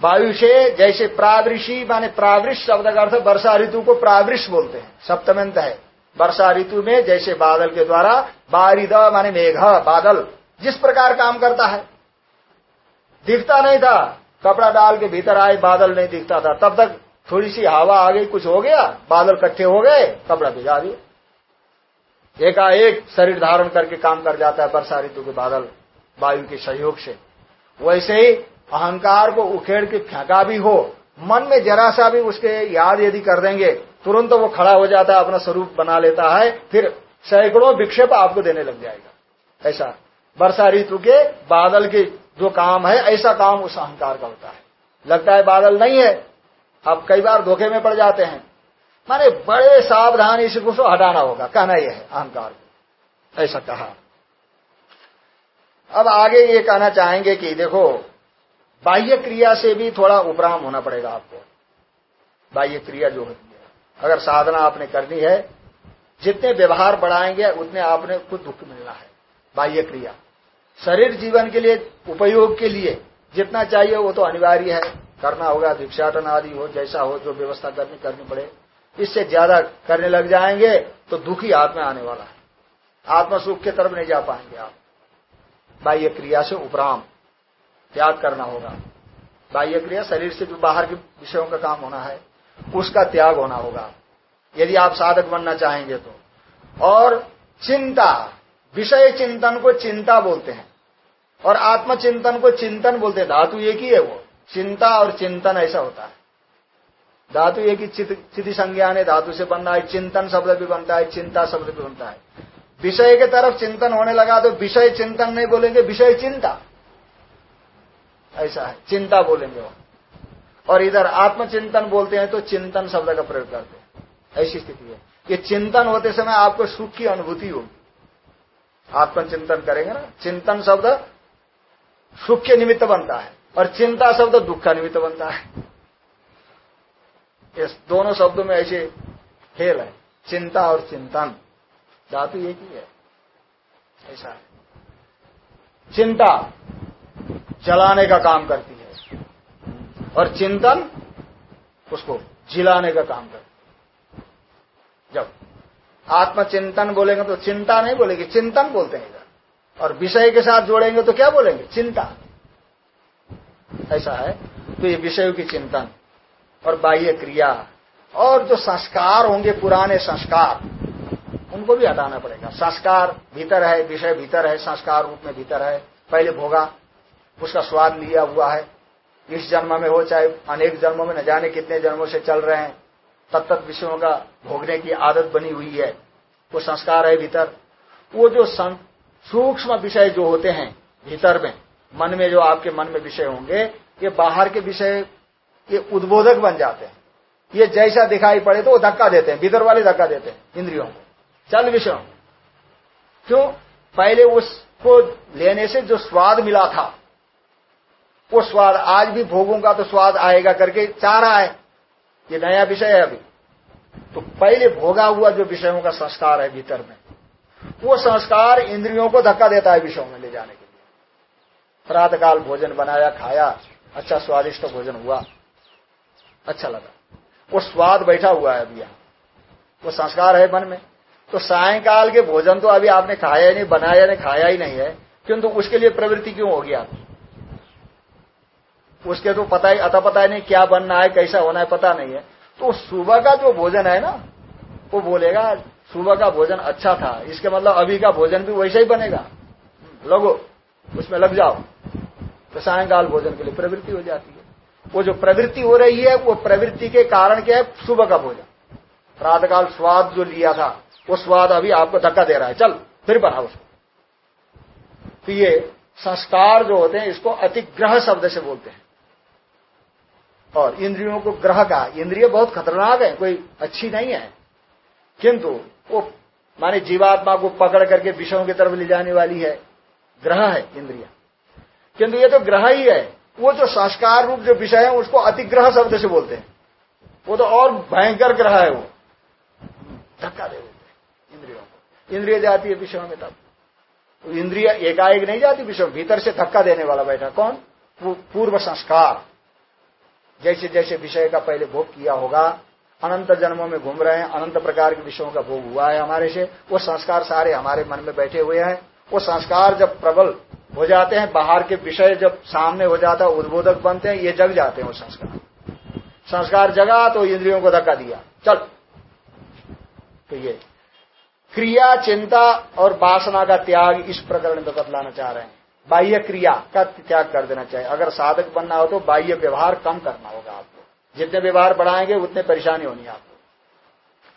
वायु से जैसे प्रावृषि, माने प्रावृष शब्द का अर्थ वर्षा ऋतु को प्रावृष बोलते हैं। सप्तमंत है। वर्षा ऋतु में जैसे बादल के द्वारा बारिद माने मेघ, बादल, जिस प्रकार काम करता है। दिखता नहीं था, कपड़ा डाल के भीतर आए, बादल नहीं दिखता था। तब तक थोड़ी सी हवा आ गई, कुछ हो गया, बादल इकट्ठे हो गए, कपड़ा भिजा दिए एकाएक शरीर धारण करके काम कर जाता है वर्षा ऋतु के बादल, वायु के सहयोग से। वैसे ही अहंकार को उखेड़ के फेंका भी हो, मन में जरा सा भी उसके याद यदि कर देंगे तुरंत वो खड़ा हो जाता है, अपना स्वरूप बना लेता है, फिर सैकड़ों विक्षेप आपको देने लग जाएगा। ऐसा। वर्षा ऋतु के बादल के जो काम है, ऐसा काम उस अहंकार का होता है। लगता है बादल नहीं है, आप कई बार धोखे में पड़ जाते हैं। माने बड़े सावधानी से उसको हटाना होगा, कहना यह है अहंकार को। ऐसा कहा। अब आगे ये कहना चाहेंगे कि देखो बाह्य क्रिया से भी थोड़ा उपराम होना पड़ेगा आपको। बाह्य क्रिया जो है अगर साधना आपने करनी है, जितने व्यवहार बढ़ाएँगे, उतने आपने खुद दुख मिलना है, बाह्य क्रिया। शरीर जीवन के लिए, उपयोग के लिए, जितना चाहिए वो तो अनिवार्य है। करना होगा, भिक्षाटन आदि हो, जैसा हो, जो व्यवस्था करनी करनी पड़े। इससे ज़्यादा करने लग जाएँगे तो दुखी आत्मा आने वाला है। आत्मा सुख के तरफ़ नहीं जा पाएँगे आप। बाह्य क्रिया से उपराम। त्याग करना होगा। बाह्य क्रिया शरीर से भी बाहर के विषयों का काम होना है। उसका त्याग होना होगा। यदि आप साधक बनना चाहेंगे तो। और चिंता, विषय चिंतन को चिंता बोलते हैं। और आत्मचिंतन को चिंतन बोलते हैं। धातु एक ही है वो। चिंता और चिंतन ऐसा होता है। धातु एक ही चिति संज्ञान है धातु से बनना है। चिंतन शब्द भी बनता है, चिंता शब्द भी बनता है। विषय के तरफ़ चिंतन होने लगा तो विषय चिंतन नहीं बोलेंगे, विषय चिंता। ऐसा है, चिंता बोलेंगे वो। और इधर आत्मचिंतन बोलते हैं तो चिंतन शब्द का प्रयोग करते हैं। ऐसी स्थिति है। कि चिंतन होते समय आपको सुख की अनुभूति होगी। आत्मचिंतन करेंगे ना, चिंतन शब्द सुख के निमित्त बनता है और चिंता शब्द दुख का निमित्त बनता है। इस दोनों शब्दों में ऐसे खेल है, चिंता और चिंतन। धातु एक ही है। ऐसा है। चिंता जलाने का काम करती और चिंतन उसको जिलाने का काम करती है जब आत्मचिंतन बोलेंगे तो चिंता नहीं बोलेंगे, चिंतन बोलते हैं इधर। और विषय के साथ जोड़ेंगे तो क्या बोलेंगे? चिंता। ऐसा है। तो ये विषयों की चिंतन और बाह्य क्रिया और जो संस्कार होंगे, पुराने संस्कार, उनको भी हटाना पड़ेगा। संस्कार भीतर है, विषय भीतर है, संस्कार रूप में भीतर है। पहले भोगा, उसका स्वाद लिया हुआ है। इस जन्म में हो, चाहे अनेक जन्मों में न जाने कितने जन्मों से चल रहे हैं तत्त विषयों का भोगने की आदत बनी हुई है। वो संस्कार है भीतर। वो जो सूक्ष्म विषय जो होते हैं भीतर में, मन में जो आपके मन में विषय होंगे, ये बाहर के विषय ये उद्बोधक बन जाते हैं। ये जैसा दिखाई पड़े तो वो धक्का देते हैं, भीतर वाले धक्का देते हैं इंद्रियों को। चल विषय क्यों? पहले उसको लेने से जो स्वाद मिला था वो स्वाद आज भी भोगूँगा तो स्वाद आएगा करके चाह रहा है। ये नया विषय है अभी। तो पहले भोगा हुआ जो विषयों का संस्कार है भीतर में, वो संस्कार इंद्रियों को धक्का देता है विषयों में ले जाने के लिए। प्रातकाल भोजन बनाया, खाया अच्छा स्वादिष्ट भोजन हुआ अच्छा लगा। वो स्वाद बैठा हुआ है अभी यहाँ। वो संस्कार है मन में। तो सायकाल के भोजन तो अभी आपने खाया ही नहीं, बनाया नहीं, खाया ही नहीं है। किंतु उसके लिए प्रवृत्ति क्यों होगी आप उसके तो पता ही, अता पता ही नहीं क्या बनना है, कैसा होना है, पता नहीं है। तो सुबह का जो भोजन है ना, वो बोलेगा, सुबह का भोजन अच्छा था। इसके मतलब अभी का भोजन भी वैसा ही बनेगा। लगो, उसमें लग जाओ। तो सायकाल भोजन के लिए प्रवृत्ति हो जाती है। वो जो प्रवृत्ति हो रही है, वो प्रवृत्ति के कारण क्या है? सुबह का भोजन। प्रातकाल स्वाद जो लिया था, वो स्वाद अभी आपको धक्का दे रहा है। चल, फिर बनाओ उसको। तो ये संस्कार जो होते हैं, इसको अतिग्रह शब्द से बोलते हैं। और इंद्रियों को ग्रह का, इंद्रिय बहुत खतरनाक है, कोई अच्छी नहीं है। किंतु वो, माने जीवात्मा को पकड़ करके विषयों की तरफ़ ले जाने वाली है, ग्रह है, इंद्रिया। किंतु ये तो ग्रह ही है, वो जो संस्कार रूप जो विषय है, उसको अतिग्रह शब्द से बोलते हैं। वो तो और भयंकर ग्रह है वो। धक्का दे देते हैं इंद्रियों को। इंद्रिय जाती है विषयों में तब। तो इंद्रिय एकाएक नहीं जाती, विषय भीतर से धक्का देने वाला बैठा। कौन? पूर्व संस्कार। जैसे जैसे विषय का पहले भोग किया होगा, अनंत जन्मों में घूम रहे हैं, अनंत प्रकार के विषयों का भोग हुआ है हमारे से, वो संस्कार सारे हमारे मन में बैठे हुए हैं। वो संस्कार जब प्रबल हो जाते हैं, बाहर के विषय जब सामने हो जाता है, उद्बोधक बनते हैं, ये जग जाते हैं वो संस्कार। संस्कार जगा तो इंद्रियों को धक्का दिया, चल। तो ये क्रिया, चिंता और वासना का त्याग इस प्रकरण में बतलाना चाह रहे हैं। बाह्य क्रिया का त्याग कर देना चाहिए। अगर साधक बनना हो तो बाह्य व्यवहार कम करना होगा आपको। जितने व्यवहार बढ़ाएँगे, उतने परेशानी होनी आपको।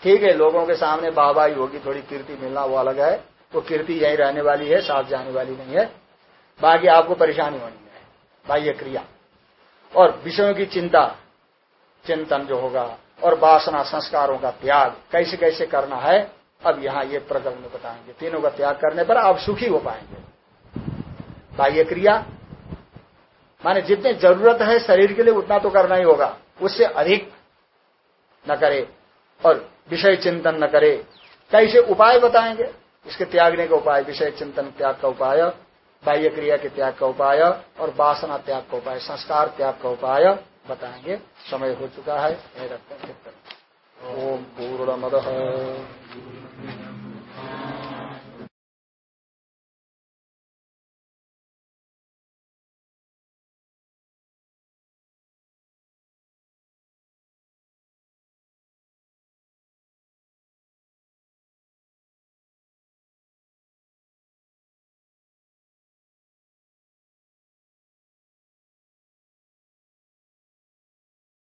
ठीक है, लोगों के सामने बाबाई होगी थोड़ी कीर्ति मिलना, वो अलग है। वो तो कीर्ति यही रहने वाली है, साथ जाने वाली नहीं है। बाकी आपको परेशानी होनी है। बाह्य क्रिया। और विषयों की चिंता, चिंतन जो होगा, और वासना, संस्कारों का त्याग कैसे कैसे करना है, अब यहाँ ये प्रकरण बताएँगे। तीनों का त्याग करने पर आप सुखी हो पाएँगे। बाह्य क्रिया माने जितने ज़रूरत है शरीर के लिए उतना तो करना ही होगा। उससे अधिक न करे और विषय चिंतन न करे। कैसे उपाय बताएँगे? इसके त्यागने का उपाय, विषय चिंतन त्याग का उपाय बाह्य क्रिया के त्याग का उपाय और वासना त्याग का उपाय, संस्कार त्याग का उपाय बताएँगे। समय हो चुका है। ओम पूर्ण मद